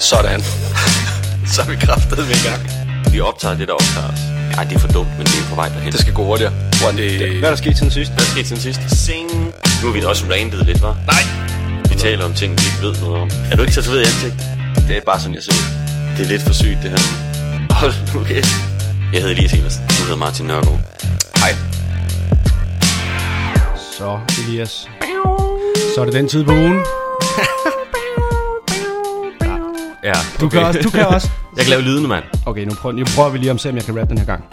Sådan. Så er vi kraftet med i gang. Vi optager det, der optager os. Ej, det er for dumt, men det er på vej derhen. Det skal gå hurtigere. Hvor det... Hvad er der sket siden sidst? Hvad skete siden sidst? Sing. Nu har vi da også randet lidt, hva'? Nej. Vi taler om ting, vi ikke ved noget om. Er du ikke tatoveret i ansigt? Det er bare sådan, jeg ser ud. Det er lidt for sygt, det her. Hold nu kæft. Jeg hedder Elias Evers. Du hedder Martin Nørgaard. Hej. Så, Elias. Så er det den tid på ugen. Ja, Du kan også. Du kan også. Jeg kan lave lydene, mand. Okay, nu prøver, nu prøver vi lige om, se om jeg kan rappe den her gang.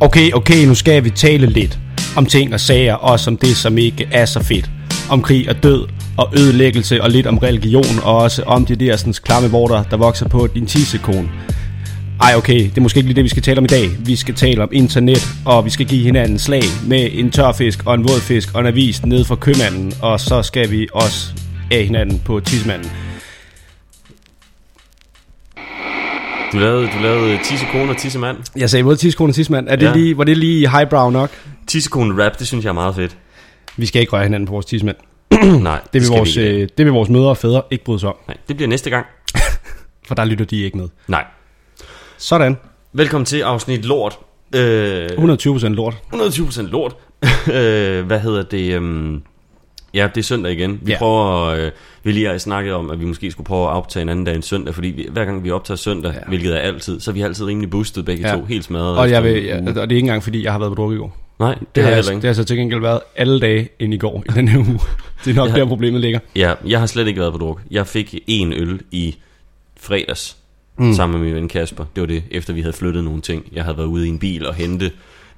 Okay, okay, nu skal vi tale lidt om ting og sager, også om det, som ikke er så fedt. Om krig og død og ødelæggelse, og lidt om religion, og også om de der sådan, klamme vorter, der vokser på din tissekone. Ej, okay, det er måske ikke lige det, vi skal tale om i dag. Vi skal tale om internet, og vi skal give hinanden slag med en tørfisk og en vådfisk og en avis ned fra købmanden, og så skal vi også af hinanden på tissemanden. Du lavede, du lavede tissekone og tissemand. Jeg sagde både tissekone og tissemand. Er det Ja. lige, var det lige highbrow nok? Tissekone rap, det synes jeg er meget fedt. Vi skal ikke røre hinanden på vores tidsmænd. Nej, Det vil, skal vores, vi øh, det vil vores mødre og fædre ikke bryde sig om, Nej, det bliver næste gang. for der lytter de ikke med. Nej. Sådan. Velkommen til afsnit lort. Øh, 120% lort. 120% lort. øh, hvad hedder det? Um, ja, det er søndag igen. Vi Ja. prøver, øh, vi lige har snakket om, at vi måske skulle prøve at optage en anden dag end søndag, fordi vi, hver gang vi optager søndag, Ja. hvilket er altid, så er vi altid rimelig boostet begge Ja. to, helt smadret. Og, jeg vil, ja, og det er ikke engang fordi, jeg har været på druk i går. Nej, det, Det, har jeg heller det ikke. har så til gengæld været alle dage end i går i den her uge. Det er nok Jeg der, har- problemet ligger. Ja, jeg har slet ikke været på druk. Jeg fik en øl i fredags, mm. sammen med min ven Kasper. Det var det, efter vi havde flyttet nogle ting. Jeg havde været ude i en bil og hente,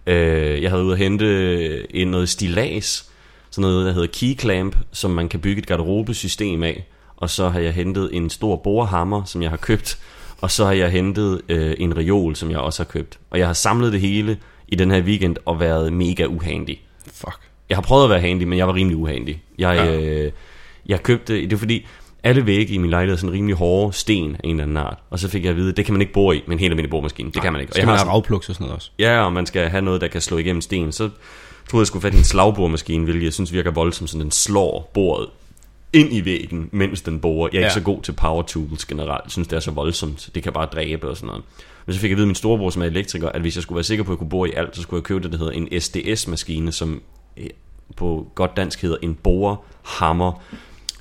øh, jeg havde været ude at hente en noget stilas, sådan noget, der hedder key clamp, som man kan bygge et garderobesystem af. Og så har jeg hentet en stor borehammer, som jeg har købt. Og så har jeg hentet øh, en reol, som jeg også har købt. Og jeg har samlet det hele i den her weekend og været mega uhandig. Fuck. Jeg har prøvet at være handy, men jeg var rimelig uhandig. Jeg, Ja. øh, jeg købte, det var fordi, alle vægge i min lejlighed er sådan rimelig hårde sten af en eller anden art. Og så fik jeg at vide, det kan man ikke bore i med en helt almindelig boremaskine. Det kan man ikke. Og Skal jeg man har have sådan, og sådan noget også? ja, og man skal have noget, der kan slå igennem sten. Så troede jeg skulle fatte en slagboremaskine, hvilket jeg synes virker voldsomt, så den slår bordet ind i væggen, mens den borer. Jeg er Ja. ikke så god til power tools generelt. Jeg synes, det er så voldsomt. Det kan bare dræbe og sådan noget. Men så fik jeg at vide af min storebror, som er elektriker, at hvis jeg skulle være sikker på, at jeg kunne bore i alt, så skulle jeg købe det, der hedder en SDS-maskine, som øh, på godt dansk hedder en borehammer.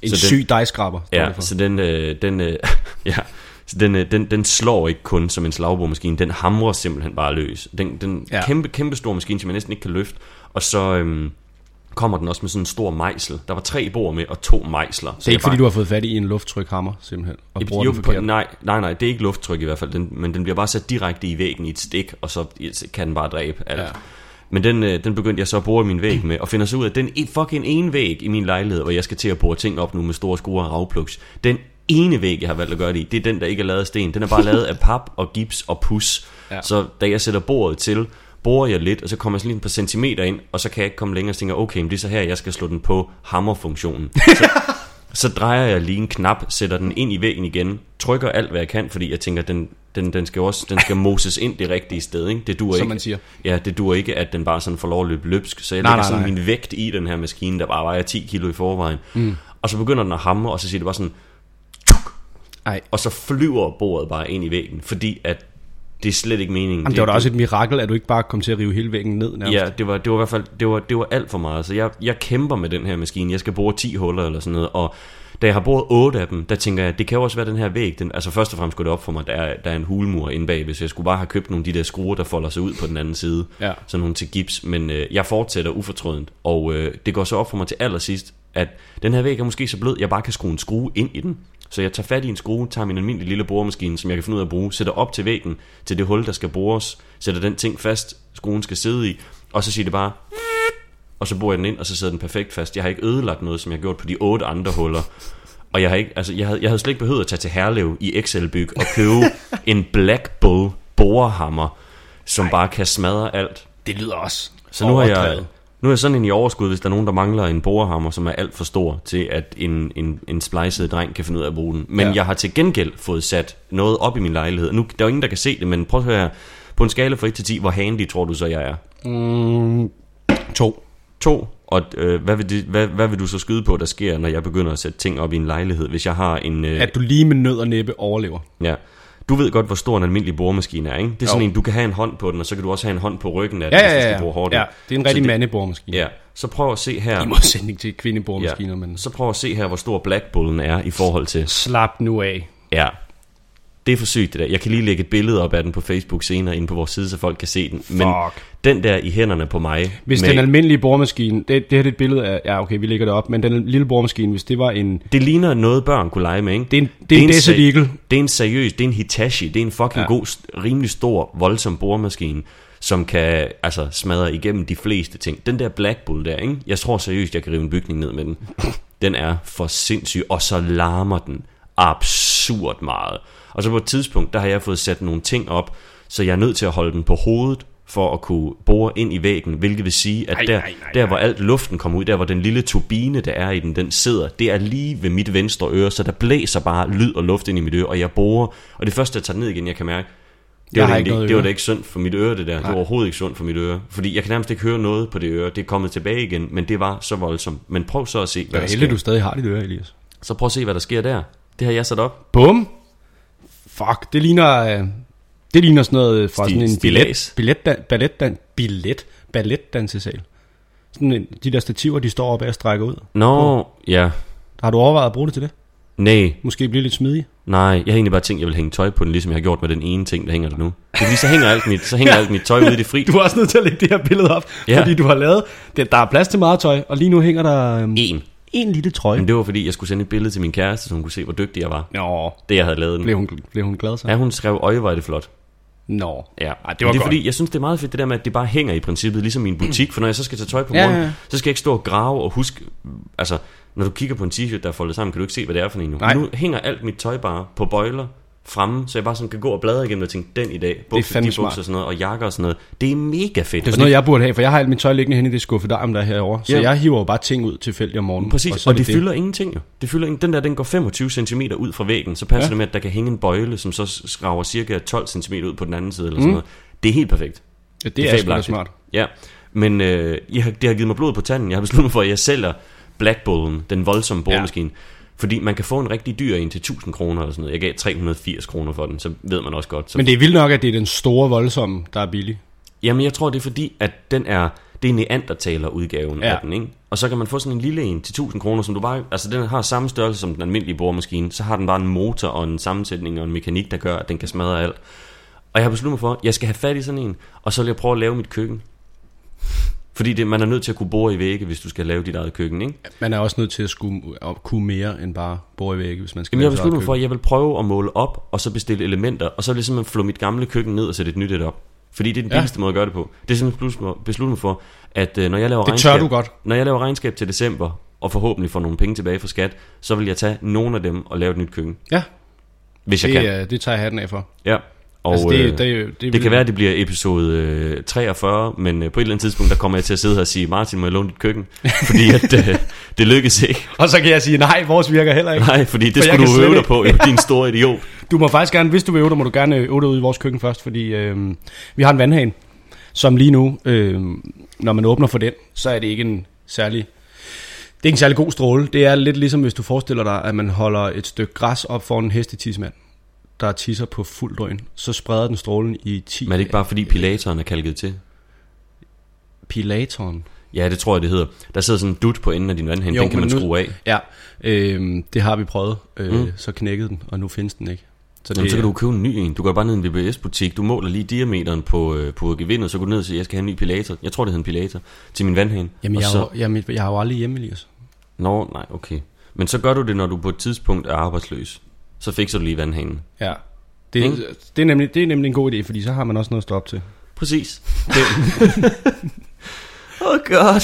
En Så den- syg dejskraber. står Ja, så den, øh, den, øh, ja, så den, øh, den, den slår ikke kun som en slagboremaskine, den hamrer simpelthen bare løs. Den, den Ja. ja. kæmpe, kæmpe stor maskine, som jeg næsten ikke kan løfte, og så øhm, kommer den også med sådan en stor mejsel. Der var tre bord med, og to mejsler. Det er ikke fordi, du har fået fat i en lufttrykhammer, simpelthen, og bruger jo, den på, forkert. nej, nej, nej, det er ikke lufttryk i hvert fald, den, men den bliver bare sat direkte i væggen i et stik, og så kan den bare dræbe alt. Ja. Men den, øh, den begyndte jeg så at bore min væg med, og finder så ud af, at den e- fucking ene væg i min lejlighed, hvor jeg skal til at bore ting op nu med store skruer og ravplugs, den ene væg, jeg har valgt at gøre det i, det er den, der ikke er lavet af sten. Den er bare lavet af pap og gips og pus. Ja. Så da jeg sætter bordet til, borer jeg lidt, og så kommer jeg sådan lige et par centimeter ind, og så kan jeg ikke komme længere og tænker, okay, men det er så her, jeg skal slå den på hammerfunktionen. Så, så drejer jeg lige en knap, sætter den ind i væggen igen, trykker alt, hvad jeg kan, fordi jeg tænker, den, den, den skal også den skal moses ind det rigtige sted. Ikke? Det duer Som ikke. man siger. Ja, det duer ikke, at den bare sådan får lov at løbe løbsk. Så jeg Nej, lægger nej, sådan nej. min vægt i den her maskine, der bare vejer 10 kilo i forvejen. Mm. Og så begynder den at hamre, og så siger det bare sådan, Ej. og så flyver bordet bare ind i væggen, fordi at det er slet ikke meningen. Jamen, det var da også et mirakel, at du ikke bare kom til at rive hele væggen ned nærmest. Ja, det var, det var i hvert fald det var, det var alt for meget. Så jeg, jeg kæmper med den her maskine. Jeg skal bore 10 huller eller sådan noget. Og da jeg har boret 8 af dem, der tænker jeg, det kan jo også være den her væg. Den, altså først og fremmest går det op for mig, der er, der er en hulmur inde bag. Hvis jeg skulle bare have købt nogle af de der skruer, der folder sig ud på den anden side. Ja. Sådan nogle til gips. Men øh, jeg fortsætter ufortrødent. Og øh, det går så op for mig til allersidst, at den her væg er måske så blød, jeg bare kan skrue en skrue ind i den. Så jeg tager fat i en skrue, tager min almindelige lille boremaskine, som jeg kan finde ud af at bruge, sætter op til væggen, til det hul, der skal bores, sætter den ting fast, skruen skal sidde i, og så siger det bare, og så borer jeg den ind, og så sidder den perfekt fast. Jeg har ikke ødelagt noget, som jeg har gjort på de otte andre huller. Og jeg har ikke, altså jeg havde, jeg havde slet ikke behøvet at tage til Herlev i Excel-byg og købe en Black Bull borehammer, som bare kan smadre alt. Det lyder også Så nu har jeg. Nu er sådan en i overskud, hvis der er nogen, der mangler en borehammer, som er alt for stor til, at en, en, en splicet dreng kan finde ud af at bruge den. Men ja. jeg har til gengæld fået sat noget op i min lejlighed. Nu, der er jo ingen, der kan se det, men prøv at høre her. På en skala fra 1 til 10, hvor handy tror du så, jeg er? Mm, to. To. Og øh, hvad, vil det, hvad, hvad vil du så skyde på, der sker, når jeg begynder at sætte ting op i en lejlighed, hvis jeg har en... Øh, At du lige med nød og næppe overlever. Ja. Du ved godt, hvor stor en almindelig boremaskine er, ikke? Det er sådan Jo. en, du kan have en hånd på den, og så kan du også have en hånd på ryggen af den, Ja, hvis ja, du ja. skal ja. bruge hårdt. ja det er en rigtig mandeboremaskine. Ja, så prøv at se her. I modsætning til kvindeboremaskiner, men Så prøv at se her, hvor stor Black Bullen er i forhold til... slap nu af. Ja, det er for sygt det der. Jeg kan lige lægge et billede op af den på Facebook senere inde på vores side, så folk kan se den. Men Fuck. den der i hænderne på mig... Hvis med, den almindelige boremaskine, det, det her er et billede af, ja okay, vi lægger det op, men den lille boremaskine, hvis det var en, Det ligner noget, børn kunne lege med, ikke? det er en, det er en. Det er en seriøs, det er en Hitachi, det er en fucking Ja. god, rimelig stor, voldsom boremaskine, som kan altså smadre igennem de fleste ting. Den der Black Bull der, ikke? Jeg tror seriøst, jeg kan rive en bygning ned med den. Den er for sindssyg, og så larmer den absurd meget. Og så på et tidspunkt, der har jeg fået sat nogle ting op, så jeg er nødt til at holde den på hovedet, for at kunne bore ind i væggen, hvilket vil sige, at Ej, der, nej, nej, der nej. hvor alt luften kommer ud, der hvor den lille turbine, der er i den, den sidder, det er lige ved mit venstre øre, så der blæser bare lyd og luft ind i mit øre, og jeg borer, og det første, jeg tager ned igen, jeg kan mærke, det Jeg var, det, noget det var da ikke sundt for mit øre, det der. Det var overhovedet ikke sundt for mit øre. Fordi jeg kan nærmest ikke høre noget på det øre. Det er kommet tilbage igen, men det var så voldsomt. Men prøv så at se, hvad Jeg der er heldig, sker. du stadig har dit øre, Elias. Så prøv at se, hvad der sker der. Det har jeg sat op. Bum. Fuck, det ligner, øh, det ligner sådan noget fra Sti- sådan en stillads. billet, billet, ballet, ballet, billet, balletdansesal. Sådan en, de der stativer, de står op og strækker ud. Nå, ja. Har du overvejet at bruge det til det? Nej, Måske blive lidt smidig? nej. Jeg har egentlig bare tænkt, at jeg vil hænge tøj på den, ligesom jeg har gjort med den ene ting, der hænger der nu. Det fordi, så hænger alt mit, så hænger alt mit tøj ude i det fri. Du er også nødt til at lægge det her billede op, Ja. fordi du har lavet, det, der er plads til meget tøj, og lige nu hænger der øhm, En. En lille trøje. Men det var fordi, jeg skulle sende et billede til min kæreste, så hun kunne se, hvor dygtig jeg var. Nå, Det, jeg havde lavet den. blev hun, blev hun glad så? Ja, hun skrev, øje, hvor er det flot. Nå. Ja, Ej, det var Men det er godt. fordi, jeg synes, det er meget fedt det der med, at det bare hænger i princippet, ligesom i en butik. For når jeg så skal tage tøj på Ja, morgenen, ja. så skal jeg ikke stå og grave og huske... Altså, når du kigger på en t-shirt, der er foldet sammen, kan du ikke se, hvad det er for en nu. Nej. Nu hænger alt mit tøj bare på bøjler fremme, så jeg bare sådan kan gå og bladre igennem og tænke, den i dag, bukser, fandme de bukser og sådan noget, og jakker og sådan noget. Det er mega fedt. Det er sådan noget, jeg burde have, for jeg har alt mit tøj liggende henne i det skuffe, der er herovre. Så Ja. jeg hiver jo bare ting ud tilfældigt om morgenen. Præcis, og, så er og det, det fylder ingenting jo. Det fylder ingen, den der, den går 25 cm ud fra væggen, så passer Ja. det med, at der kan hænge en bøjle, som så skraver cirka 12 cm ud på den anden side, eller sådan noget. Det er helt perfekt. Ja, det, det er da fabelagtigt. smart. Ja, men øh, jeg har, det har givet mig blod på tanden. Jeg har besluttet mig for, at jeg sælger Black Bullen, den voldsomme boremaskine. Ja. Fordi man kan få en rigtig dyr en til 1000 kroner eller sådan noget. Jeg gav 380 kroner for den, så ved man også godt. Så, Men det er vildt nok, at det er den store voldsomme, der er billig. Jamen jeg tror, det er fordi, at den er, det er Neandertaler-udgaven Ja. ja. af den, ikke? Og så kan man få sådan en lille en til 1000 kroner, som du bare... Altså den har samme størrelse som den almindelige boremaskine. Så har den bare en motor og en sammensætning og en mekanik, der gør, at den kan smadre alt. Og jeg har besluttet mig for, at jeg skal have fat i sådan en, og så vil jeg prøve at lave mit køkken. Fordi det, man er nødt til at kunne bore i vægge, hvis du skal lave dit eget køkken, ikke? Man er også nødt til at, skulle, at kunne mere end bare bore i vægge, hvis man skal Jamen, jeg har lave sit eget for, at jeg vil prøve at måle op, og så bestille elementer, og så vil jeg simpelthen flå mit gamle køkken ned og sætte et nyt et op. Fordi det er den Ja. billigste måde at gøre det på. Det er simpelthen besluttet for, at øh, når jeg laver Det regnskab, du godt. når jeg laver regnskab til december, og forhåbentlig får nogle penge tilbage fra skat, så vil jeg tage nogle af dem og lave et nyt køkken. Ja, Hvis jeg det, kan. øh, det tager jeg hatten af for. Ja. Og altså, det, det, øh, det, det, det vil- kan være, at det bliver episode øh, 43, men øh, på et eller andet tidspunkt, der kommer jeg til at sidde her og sige, Martin, må jeg låne dit køkken? Fordi at, øh, det lykkes ikke. Og så kan jeg sige, nej, vores virker heller ikke. Nej, fordi det For skulle du øve dig på, jo, din store idiot. Du må faktisk gerne, hvis du vil øve dig, må du gerne øve dig ud i vores køkken først, fordi øh, vi har en vandhane, som lige nu, øh, når man åbner for den, så er det ikke en særlig... Det er ikke en særlig god stråle. Det er lidt ligesom, hvis du forestiller dig, at man holder et stykke græs op foran en hestetidsmand, der tisser på fuld drøn. Så spreder den strålen i 10... Men er det ikke bare fordi pilatoren er kalket til? Pilatoren. Ja, det tror jeg, det hedder. Der sidder sådan en dut på enden af din vandhane, Jo, den kan man nu- skrue af. Ja, øh, det har vi prøvet. Øh, Mm. Så knækkede den, og nu findes den ikke. Så Jamen, så kan du købe en ny en. Du går bare ned i en VBS-butik, du måler lige diameteren på, øh, på gevindet, så går du ned og siger, jeg skal have en ny pilator. Jeg tror, det hedder en pilator. Til min vandhane. Jamen, Og jeg, så... så... jamen, jeg har jo aldrig hjemme, Elias. Nå, nej, okay. Men så gør du det, når du på et tidspunkt er arbejdsløs. Så fikser du lige vandhanen. Ja. Det, Ikke? det, er nemlig, det er nemlig en god idé, fordi så har man også noget at stå op til. Præcis. Oh god.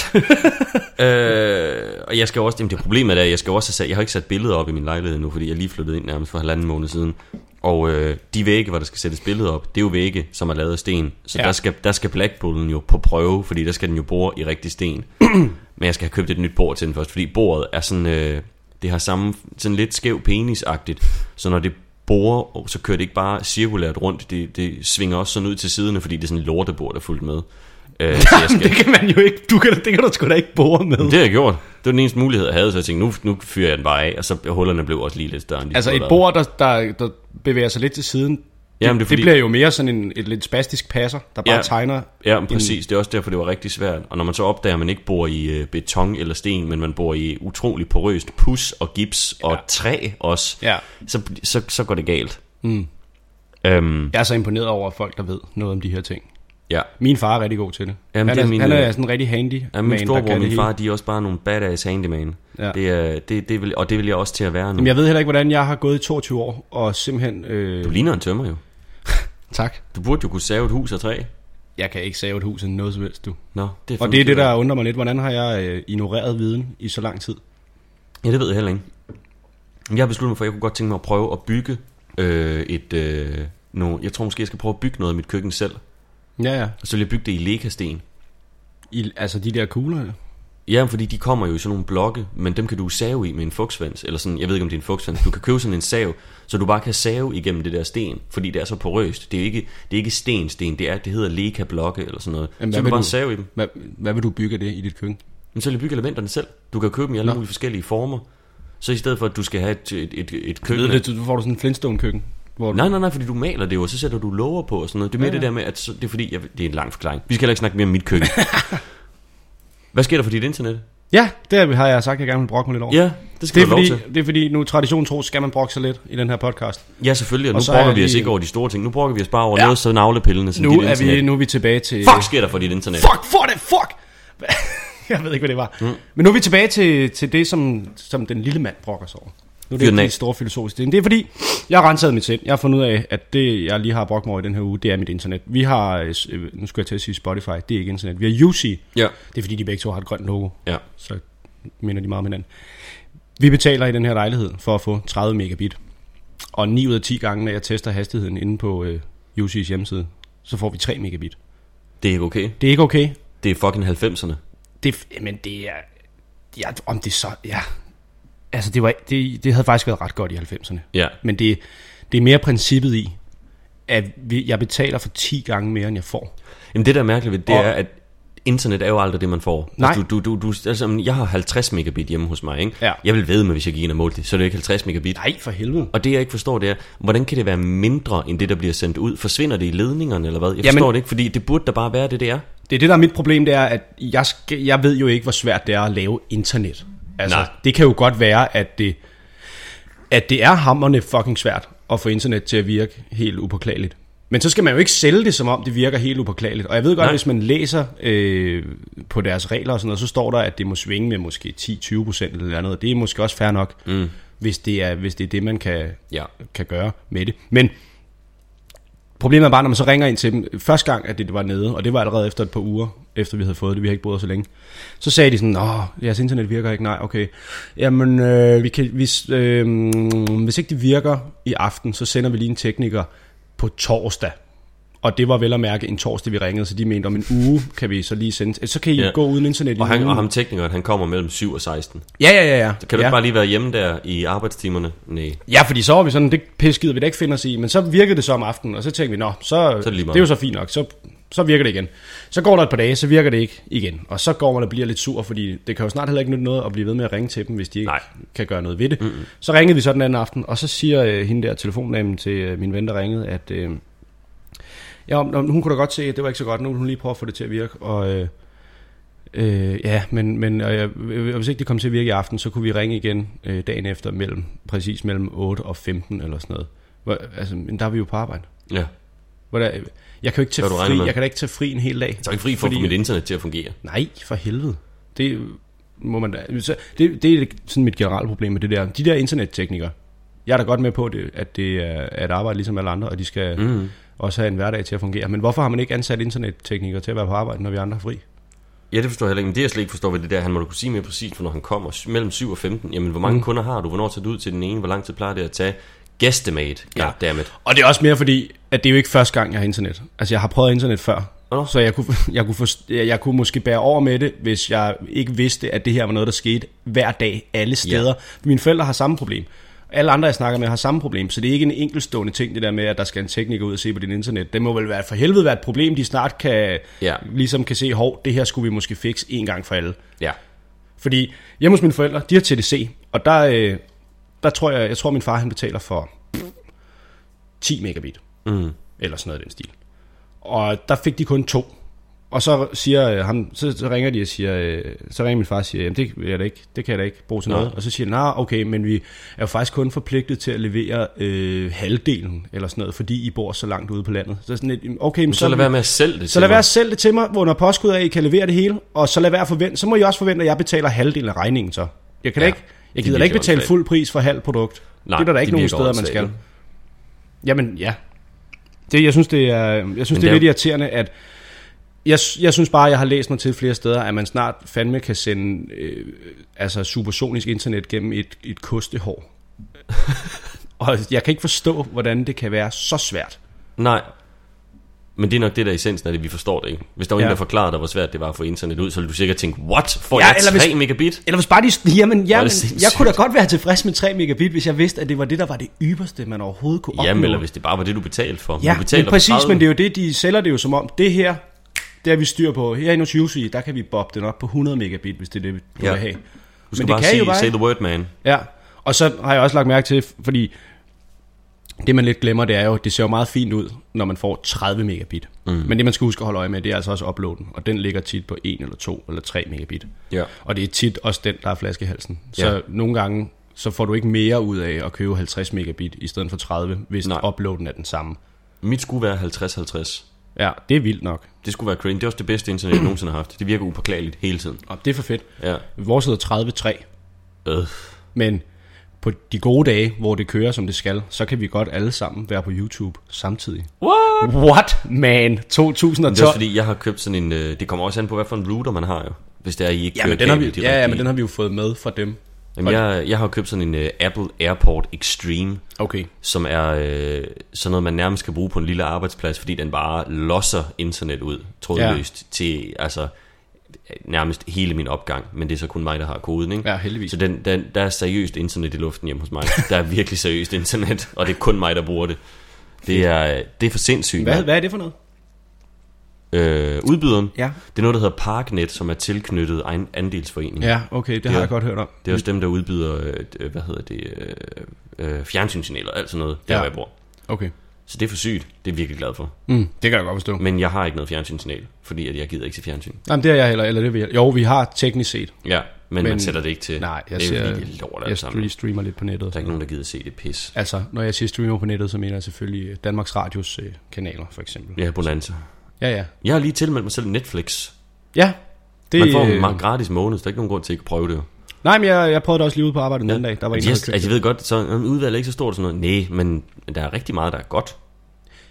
øh, og jeg skal også, jamen det problemet er, at jeg skal også have sat, jeg har ikke sat billeder op i min lejlighed nu, fordi jeg lige flyttede ind nærmest for halvanden måned siden. Og øh, de vægge, hvor der skal sættes billeder op, det er jo vægge, som er lavet af sten. Så Ja. der, skal, der skal Black Bullen jo på prøve, fordi der skal den jo bore i rigtig sten. Men jeg skal have købt et nyt bord til den først, fordi bordet er sådan, øh, det har samme, sådan lidt skæv penisagtigt. Så når det borer, så kører det ikke bare cirkulært rundt, det, det svinger også sådan ud til siderne, fordi det er sådan et lortebord, der er fuldt med. Øh, så jeg skal, det kan man jo ikke, du kan, det kan du sgu da ikke bore med. det har jeg gjort. Det var den eneste mulighed, jeg havde, så jeg tænkte, nu, nu fyrer jeg den bare af, og så hullerne blev også lige lidt større. End de Altså et bord, der, der, der bevæger sig lidt til siden, Jamen, det er fordi- det bliver jo mere sådan en, et lidt spastisk passer, der bare Ja. tegner. Ja, men præcis. Det er også derfor, det var rigtig svært. Og når man så opdager, at man ikke bor i øh, beton eller sten, men man bor i utrolig porøst pus og gips og træ også, Ja. så, så, så går det galt. Mm. Øhm, Jeg er så imponeret over folk, der ved noget om de her ting. ja. Min far er rigtig god til det. Jamen, han, det er, er min, han er øh, sådan en rigtig handy Ja, min storebror og min far, de er også bare nogle badass handyman. Ja. Det er, det, det vil, og det vil jeg også til at være nu. Jamen, jeg ved heller ikke, hvordan jeg har gået i 22 år, og simpelthen... Øh, Du ligner en tømmer jo. Tak. Du burde jo kunne save et hus af træ. Jeg kan ikke save et hus end noget som helst, du. Nå, det er Og det er det, der undrer mig lidt. Hvordan har jeg øh, ignoreret viden i så lang tid? Ja, det ved jeg heller ikke. Jeg har besluttet mig for, at jeg kunne godt tænke mig at prøve at bygge øh, et... Øh, no, jeg tror måske, jeg skal prøve at bygge noget af mit køkken selv. Ja, ja. Og så vil jeg bygge det i Leka-sten. I, altså de der kugler, ja. Ja, fordi de kommer jo i sådan nogle blokke, men dem kan du save i med en fugtsvans, eller sådan, jeg ved ikke om det er en fugtsvans, du kan købe sådan en sav, så du bare kan save igennem det der sten, fordi det er så porøst. Det er ikke, det er ikke sten, sten, det er, det hedder Leka-blokke eller sådan noget. Jamen, så kan du bare du- save i dem. Hvad, hvad vil du bygge af det i dit køkken? Men så vil jeg bygge elementerne selv. Du kan købe dem i alle Nå. mulige forskellige former. Så i stedet for, at du skal have et, et, et, et køkken... Det, du får du sådan en Flintstone-køkken. Hvor Nej, nej, nej, fordi du maler det jo, og så sætter du lover på og sådan noget. Det er mere ja, ja. det der med, at så, det er fordi, jeg, det er en lang forklaring. Vi skal heller ikke snakke mere om mit køkken. Hvad sker der for dit internet? Ja, det har jeg sagt, jeg gerne vil brokke mig lidt over. Ja, det skal Det du er, lov fordi, til. det er fordi, nu tradition tro, skal man brokke sig lidt i den her podcast. Ja, selvfølgelig, og nu Og så brokker er vi os ikke over de store ting. Nu brokker vi os bare over ja. noget så navlepillende som Nu dit er, internet. vi, nu er vi tilbage til... Fuck sker der for dit internet? Fuck for det, fuck! jeg ved ikke, hvad det var. Mm. Men nu er vi tilbage til, til det, som, som den lille mand brokker sig over. Nu er det ikke af. de store filosofiske ting. Det er fordi, jeg har renset mit sind. Jeg har fundet ud af, at det, jeg lige har brugt mig over i den her uge, det er mit internet. Vi har, øh, nu skulle jeg til at sige Spotify, det er ikke internet. Vi har UC. Ja, Det er fordi, de begge to har et grønt logo. ja. så minder de meget om hinanden. Vi betaler i den her lejlighed for at få 30 megabit. Og 9 ud af 10 gange, når jeg tester hastigheden inde på øh, UC's hjemmeside, så får vi 3 megabit. Det er ikke okay. Det er ikke okay. Det er fucking 90'erne. Det, men det er... Ja, om det så... Ja. Altså, det, var, det, det havde faktisk været ret godt i 90'erne. Ja. Men det, det er mere princippet i, at vi, jeg betaler for 10 gange mere, end jeg får. Jamen det der er mærkeligt ved det, Og- er, at internet er jo aldrig det, man får. Nej. Altså, du, du, du, du, altså, jeg har 50 megabit hjemme hos mig, ikke? Ja. Jeg vil ved med, hvis jeg gik ind og målte det, så er det ikke 50 megabit. Nej, for helvede. Og det jeg ikke forstår, det er, hvordan kan det være mindre end det, der bliver sendt ud? Forsvinder det i ledningerne, eller hvad? Jeg Jamen- forstår det ikke, fordi det burde da bare være det, det er. Det er det, der er mit problem, det er, at jeg, jeg ved jo ikke, hvor svært det er at lave internet. Altså, Nej. det kan jo godt være, at det, at det er hammerne fucking svært at få internet til at virke helt upåklageligt. Men så skal man jo ikke sælge det, som om det virker helt upåklageligt. Og jeg ved godt, Nej. hvis man læser øh, på deres regler og sådan noget, så står der, at det må svinge med måske 10-20 procent eller andet. Det er måske også fair nok, mm. hvis, det er, hvis det er det, man kan, Ja. kan gøre med det. Men problemet er bare, når man så ringer ind til dem, første gang, at det var nede, og det var allerede efter et par uger, efter vi havde fået det, vi har ikke boet så længe, så sagde de sådan, åh, jeres internet virker ikke, nej, okay. Jamen, øh, vi kan, hvis, øh, hvis ikke det virker i aften, så sender vi lige en tekniker på torsdag. Og det var vel at mærke en torsdag, vi ringede, så de mente, om en uge kan vi så lige sende, så kan I Ja. gå uden internet i Og, han, uge. og ham teknikeren, han kommer mellem 7 og 16. Ja, ja, ja, ja. Kan du ja. ikke bare lige være hjemme der i arbejdstimerne? Nej. Ja, fordi så var vi sådan, det piskede vi da ikke finde os i, men så virkede det så om aftenen, og så tænkte vi, nå, så, så det det, lige det meget. er jo så fint nok, så, så virker det igen. Så går der et par dage, så virker det ikke igen, og så går man og bliver lidt sur, fordi det kan jo snart heller ikke nytte noget at blive ved med at ringe til dem, hvis de ikke Nej. kan gøre noget ved det. Mm-hmm. Så ringede vi så den anden aften, og så siger øh, hende der telefondamen til øh, min ven, der ringede, at øh, ja, hun kunne da godt se, at det var ikke så godt, nu hun lige prøve at få det til at virke, og... Øh, Øh, ja, men, men øh, hvis ikke det kom til at virke i aften, så kunne vi ringe igen øh, dagen efter, mellem, præcis mellem 8 og 15 eller sådan noget. Hvor, altså, men der er vi jo på arbejde. Ja. Hvor der, jeg kan jo ikke tage fri, med? jeg kan da ikke tage fri en hel dag. Så jeg ikke fri for at få mit internet til at fungere. Nej, for helvede. Det må man da. Så det, det er sådan mit generelle problem med det der. De der internetteknikere, jeg er da godt med på, det, at det er et arbejde ligesom alle andre, og de skal mm. Også have en hverdag til at fungere. Men hvorfor har man ikke ansat internetteknikere til at være på arbejde, når vi andre er fri? Ja, det forstår jeg heller ikke. Men det jeg slet ikke forstår ved det der, han må da kunne sige mere præcis, for når han kommer mellem 7 og 15. Jamen, hvor mange mm. kunder har du? Hvornår tager du ud til den ene? Hvor lang tid plejer det at tage? Guesstimate. Ja. Goddammit. Og det er også mere fordi, at det er jo ikke første gang, jeg har internet. Altså, jeg har prøvet internet før. Nå. Så jeg kunne, jeg, kunne forst- jeg kunne måske bære over med det, hvis jeg ikke vidste, at det her var noget, der skete hver dag, alle steder. Ja. Mine forældre har samme problem. Alle andre, jeg snakker med, har samme problem, så det er ikke en enkeltstående ting, det der med, at der skal en tekniker ud og se på din internet. Det må vel være for helvede være et problem, de snart kan, Ja. ligesom kan se, hov, det her skulle vi måske fikse en gang for alle. Ja. Fordi hjemme hos mine forældre, de har TDC, og der, øh, der tror jeg, jeg tror min far han betaler for 10 megabit, Mm. eller sådan noget i den stil. Og der fik de kun to. Og så siger øh, ham, så, så ringer de og siger, øh, så ringer min far og siger, jamen det, vil jeg da ikke, det kan jeg da ikke bruge til Nej. noget. Og så siger de, nej, okay, men vi er jo faktisk kun forpligtet til at levere øh, halvdelen, eller sådan noget, fordi I bor så langt ude på landet. Så sådan et, okay, men Så lad være med at sælge det så lad være at sælge det til mig, hvor når påskud af, I kan levere det hele, og så lad være forvente, så må I også forvente, at jeg betaler halvdelen af regningen så. Jeg kan da Ja, ikke, jeg gider da ikke betale fuld pris for halvt produkt. Nej, det er der da ikke nogen steder, man skal. Jamen, ja. Det, jeg synes, det er, jeg synes, Men det er lidt irriterende, at jeg, jeg synes bare, jeg har læst mig til flere steder, at man snart fandme kan sende øh, altså supersonisk internet gennem et, et kostehår. og jeg kan ikke forstå, hvordan det kan være så svært. Nej. Men det er nok det der er essensen af det, vi forstår det ikke. Hvis der var ja. En, der forklarede dig, hvor svært det var at få internet ud, så ville du sikkert tænke, what? Får Ja, jeg eller 3 hvis- megabit? Eller hvis bare de... Jamen, jamen jeg kunne da godt være tilfreds med 3 megabit, hvis jeg vidste, at det var det, der var det ypperste, man overhovedet kunne opnå. Jamen, eller hvis det bare var det, du betalte for. Ja, du betaler men præcis, for 30. men det er jo det, de sælger det jo som om, det her, det har vi styr på. Her i Juicy, der kan vi bobbe den op på 100 megabit, hvis det er det, du Ja. vil have. Du skal men det bare kan sige, jo bare say the word, man. Ja, og så har jeg også lagt mærke til, fordi det man lidt glemmer, det er jo, det ser jo meget fint ud, når man får 30 megabit. Mm. Men det man skal huske at holde øje med, det er altså også uploaden, og den ligger tit på 1 eller 2 eller 3 megabit. Ja. Og det er tit også den, der er flaskehalsen. Så Ja. nogle gange, så får du ikke mere ud af at købe 50 megabit i stedet for 30, hvis. Nej. uploaden er den samme. Mit skulle være 50-50. Ja, det er vildt nok. Det skulle være crazy. Det er også det bedste internet, jeg nogensinde har haft. Det virker upåklageligt hele tiden. Og det er for fedt. Ja. Vores hedder 30-3, Øh. men på de gode dage, hvor det kører som det skal, så kan vi godt alle sammen være på YouTube samtidig. What? What, man? Men det er 2012? også fordi, jeg har købt sådan en... Øh, det kommer også an på, hvad for en router man har jo. Hvis det er, I ikke Ja, men den har vi, ja, ja, men den har vi jo fået med fra dem. Jamen, jeg, jeg har købt sådan en uh, Apple AirPort Extreme, Okay. som er øh, sådan noget, man nærmest kan bruge på en lille arbejdsplads, fordi den bare losser internet ud trådløst ja. til altså nærmest hele min opgang, men det er så kun mig, der har koden, ikke? Ja, heldigvis. Så den, den, der er seriøst internet i luften hjemme hos mig. Der er virkelig seriøst internet, og det er kun mig, der bruger det. Det er, det er for sindssygt. Hvad, hvad er det for noget? Øh, udbyderen, Ja. det er noget, der hedder Parknet, som er tilknyttet egen andelsforening. Ja, okay, det har Ja. jeg godt hørt om. Det er også dem, der udbyder, øh, hvad hedder det, øh, øh, fjernsynssignaler og alt sådan noget, der Ja. hvor jeg bor. Okay. Så det er for sygt. Det er jeg virkelig glad for. Mm, det kan jeg godt forstå. Men jeg har ikke noget fjernsynssignal, fordi at jeg gider ikke se fjernsyn. Jamen, det er jeg heller, eller det vil jeg. Jo, vi har teknisk set. Ja, men, men man sætter det ikke til. Nej, jeg, det er ser, det er lort jeg sammen. stre- streamer lidt på nettet. Der er ikke nogen, der gider se det pis. Altså, når jeg siger streamer på nettet, så mener jeg selvfølgelig Danmarks Radios øh, kanaler, for eksempel. Ja, Bonanza. Ja, ja. Jeg har lige tilmeldt mig selv Netflix. Ja, det, Man får en øh, meget gratis måned, så der er ikke nogen grund til ikke at prøve det. Nej, men jeg, jeg prøvede det også lige ude på arbejde den anden dag. Der var en, altså, der jeg, havde købt altså, jeg ved godt, så øh, udvalget er ikke så stort og sådan noget. Nej, men der er rigtig meget, der er godt.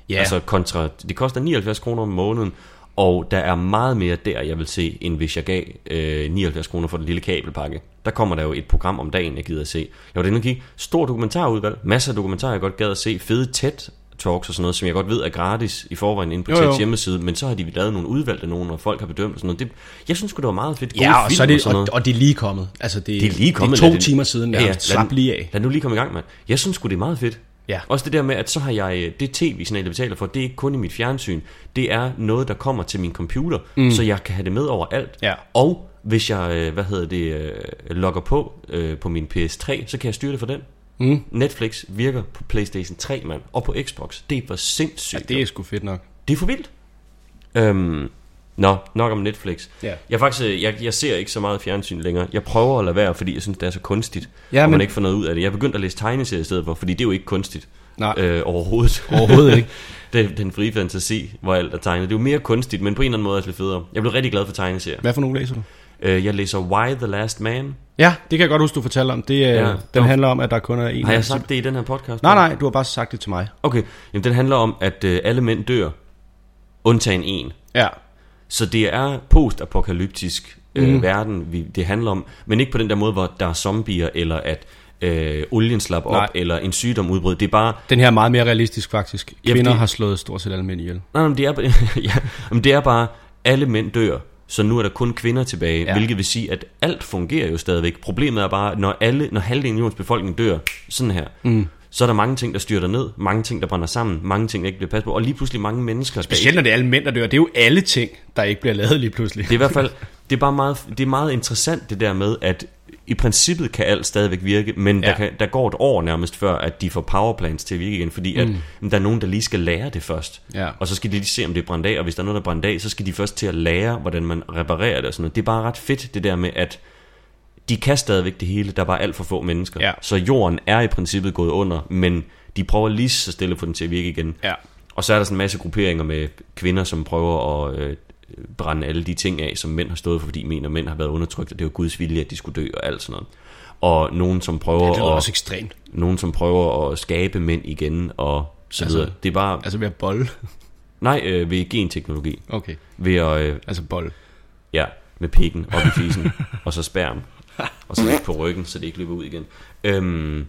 Ja, Ja. Altså kontra, det koster 79 kroner om måneden, og der er meget mere der, jeg vil se, end hvis jeg gav øh, 79 kroner for den lille kabelpakke. Der kommer der jo et program om dagen, jeg gider at se. Jeg var den kigge. Stor dokumentarudvalg. Masser af dokumentarer, jeg godt gad at se. Fede tæt talks og sådan noget, som jeg godt ved er gratis i forvejen inde på Jo, jo. Hjemmeside, men så har de lavet nogle udvalgte nogen, og folk har bedømt og sådan noget. Det, jeg synes det var meget fedt. Gode Ja, og, film så er det, sådan og, noget. og det er lige kommet. Altså, det, Det er lige kommet. Det er to timer siden, ja, ja. slap lige af. Lad nu lige komme i gang, mand. Jeg synes sgu, det er meget fedt. Ja. Også det der med, at så har jeg øh, det tv-signal, jeg betaler for, det er ikke kun i mit fjernsyn. Det er noget, der kommer til min computer, mm. så jeg kan have det med overalt. Ja. Og hvis jeg, øh, hvad hedder det, øh, logger på på min PS3, så kan jeg styre det for den. Mm. Netflix virker på PlayStation 3, mand, og på Xbox. Det er for sindssygt. Ja, det er sgu fedt nok. Det er for vildt. Øhm, nå, nok om Netflix. Ja. Jeg, faktisk, øh, jeg, jeg ser ikke så meget fjernsyn længere. Jeg prøver at lade være, fordi jeg synes, det er så kunstigt. Ja, og man men- ikke får noget ud af det. Jeg er begyndt at læse tegneserier i stedet for, fordi det er jo ikke kunstigt. Nej. Øh, overhovedet. Overhovedet ikke. det er den frie fantasi, hvor alt er tegnet. Det er jo mere kunstigt, men på en eller anden måde er det lidt federe. Jeg blev rigtig glad for tegneserier. Hvad for nogle læser du? Øh, jeg læser Why the Last Man. Ja, det kan jeg godt huske, du fortalte om. Det, Ja, ja, den nå. handler om, at der kun er en. Har jeg sagt det i den her podcast? Nej, nej, du har bare sagt det til mig. Okay, Jamen, den handler om, at øh, alle mænd dør, undtagen en. Ja, Så det er post-apokalyptisk øh, Mhm. verden, vi, det handler om, men ikke på den der måde, hvor der er zombier, eller at øh, olien slapper op, Nej. eller en sygdom udbrud. Det er bare, den her er meget mere realistisk faktisk. Ja, Kvinder fordi- har slået stort set alle mænd ihjel. nej, men det er, ja, men det er bare, alle mænd dør, Så nu er der kun kvinder tilbage, Ja. hvilket vil sige, at alt fungerer jo stadigvæk. Problemet er bare, når, alle, når halvdelen af jordens befolkning dør sådan her, mm. så er der mange ting, der styrter ned, mange ting, der brænder sammen, mange ting, der ikke bliver passet på, og lige pludselig mange mennesker. Specielt når det er alle mænd, der dør. Det er jo alle ting, der ikke bliver lavet lige pludselig. Det er i hvert fald, det er bare meget, det er meget interessant det der med, at i princippet kan alt stadigvæk virke, men ja. Der, kan, der går et år nærmest før, at de får powerplants til at virke igen, fordi at, mm. der er nogen, der lige skal lære det først. Ja. Og så skal de lige se, om det er brændt af, og hvis der er noget, der er brændt af, så skal de først til at lære, hvordan man reparerer det og sådan noget. Det er bare ret fedt, det der med, at de kan stadigvæk det hele, der er bare alt for få mennesker. Ja. Så jorden er i princippet gået under, men de prøver lige så stille at få den til at virke igen. Ja. Og så er der sådan en masse grupperinger med kvinder, som prøver at øh, brænde alle de ting af, som mænd har stået for, fordi mener, mænd har været undertrykt, og det var Guds vilje, at de skulle dø og alt sådan noget. Og nogen, som prøver, Det lyder at, også ekstremt. nogen, som prøver at skabe mænd igen, og så Altså- videre. Det er bare, Altså ved at bolle. nej, øh, ved genteknologi. Okay. Ved at, øh, Altså bold. ja, med pikken op i fisen, og så sperm. Og så lidt på ryggen, så det ikke løber ud igen. Øhm,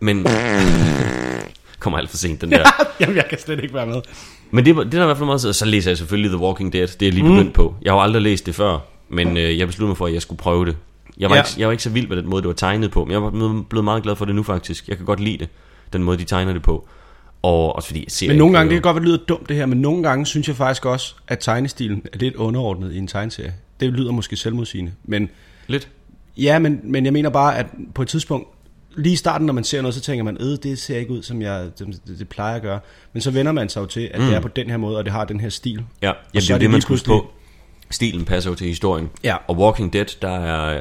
men kommer alt for sent, den der. Jamen, jeg kan slet ikke være med. Men det, det der er i hvert fald meget Så læser jeg selvfølgelig The Walking Dead. Det er jeg lige begyndt på. Jeg har jo aldrig læst det før, men øh, jeg besluttede mig for, at jeg skulle prøve det. Jeg var, Ja. ikke, jeg var ikke så vild med den måde, det var tegnet på, men jeg var blevet- blevet meget glad for det nu faktisk. Jeg kan godt lide det, den måde, de tegner det på. Og også fordi jeg ser Men nogle gange, det kan godt være, det lyder dumt det her, men nogle gange synes jeg faktisk også, at tegnestilen er lidt underordnet i en tegneserie. Det lyder måske selvmodsigende, men Lidt. ja, men, men jeg mener bare, at på et tidspunkt, lige i starten, når man ser noget, så tænker man, øh, det ser ikke ud, som jeg, det, det, det plejer at gøre. Men så vender man sig jo til, at mm. det er på den her måde, og det har den her stil. Ja, Og ja så det er det, det man skulle på. Stilen passer jo til historien. Ja. Og Walking Dead, der er,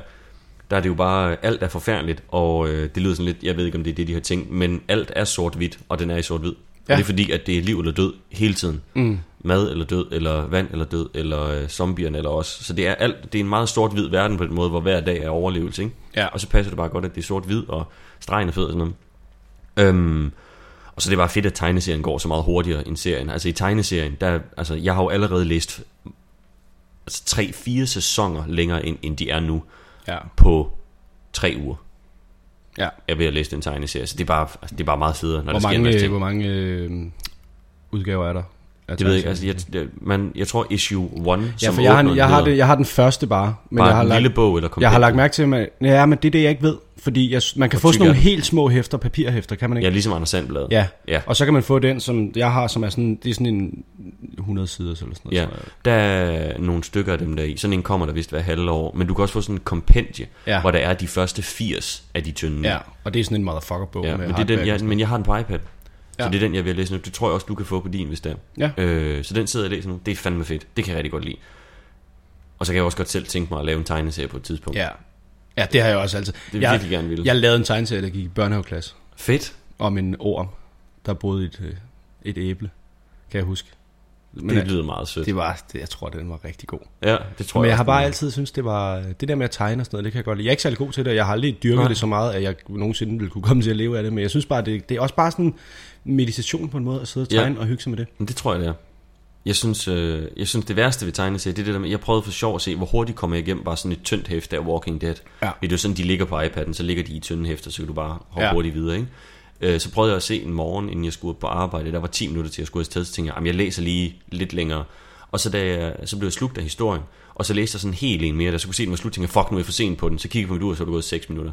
der er det jo bare, alt er forfærdeligt, og øh, det lyder sådan lidt, jeg ved ikke, om det er det, de har tænkt, men alt er sort-hvidt, og den er i sort-hvid. Ja. Og det er fordi, at det er liv eller død hele tiden. Mm. Mad eller død, eller vand eller død, eller øh, zombierne eller os. Så det er, alt, det er en meget sort-hvid verden på den måde, hvor hver dag er overlevelse. Ikke? Ja. Og så passer det bare godt, at det er sort-hvid, og stregen er fed og sådan noget. Øhm, og så er det bare fedt, at tegneserien går så meget hurtigere end serien. Altså i tegneserien, der, altså, jeg har jo allerede læst altså, tre-fire sæsoner længere ind, end de er nu Ja. på tre uger. ja. Jeg er ved at læse den tegneserie, så det er bare, altså, det er bare meget federe, når Hvor der sker en mange, øh, ting. hvor mange øh, udgaver er der? Det ved jeg ikke, altså jeg, det, man, jeg tror issue 1, Ja, som for jeg har, jeg, har det, jeg har den første bare. Men bare jeg har en lagt, lille bog eller Jeg har lagt mærke til, at man, ja, men det er det, jeg ikke ved. Fordi jeg, man kan Hvor få sådan nogle helt små hæfter, papirhæfter, kan man ikke? Ja, ligesom Anders Sandblad. Ja. Ja. Og så kan man få den, som jeg har, som er sådan, det er sådan en 100 sider eller sådan noget. Ja, der er nogle stykker af dem der i. Sådan en kommer der vist hver halve år. Men du kan også få sådan en kompendie, Ja. hvor der er de første 80 af de tynde. ja, og det er sådan en motherfucker-bog. ja men, det er den, og jeg, men jeg har den på iPad. Så Ja. det er den, jeg vil læse nu. Det tror jeg også, du kan få på din, hvis det er. Ja. Øh, så den sidder jeg og læser nu. Det er fandme fedt. Det kan jeg rigtig godt lide. Og så kan jeg også godt selv tænke mig at lave en tegneserie på et tidspunkt. Ja. ja, det har jeg også altid. vil jeg, virkelig gerne ville. Jeg lavede en tegneserie, der gik i børnehaveklasse, Fedt. om en orm, der boede i et, øh, et æble, kan jeg huske. Men det det, lyder meget sødt. det var, det, jeg tror, den var rigtig god. ja, det tror Men jeg også, har den bare altid synes det var det der med at tegne og sådan noget, det kan jeg godt lide. Jeg er ikke særlig god til det, og jeg har aldrig dyrket Nej. det så meget, at jeg nogensinde ville kunne komme til at leve af det, men jeg synes bare, det, det er også bare sådan meditation på en måde at sidde og Ja. tegne og hygge sig med det. Men det tror jeg, det er. Jeg synes, øh, jeg synes det værste ved tegneserier, det er det der med, jeg prøvede for sjov at se, hvor hurtigt kommer jeg igennem bare sådan et tyndt hæfte af Walking Dead. Ja. Det er jo sådan, de ligger på iPad'en, så ligger de i tynde hæfter, så kan du bare hoppe Ja. ja. hurtigt videre, ikke? Øh, så prøvede jeg at se en morgen, inden jeg skulle på arbejde. Der var 10 minutter til, jeg skulle afsted. Så tænkte jeg, "Jamen, jeg læser lige lidt længere. Og så, da jeg, så blev jeg slugt af historien. Og så læste jeg sådan helt en mere, der så kunne se den var slut. Tænkte jeg, fuck, nu er jeg for sent på den. Så kiggede jeg på mit ur, og så var det gået 6 minutter.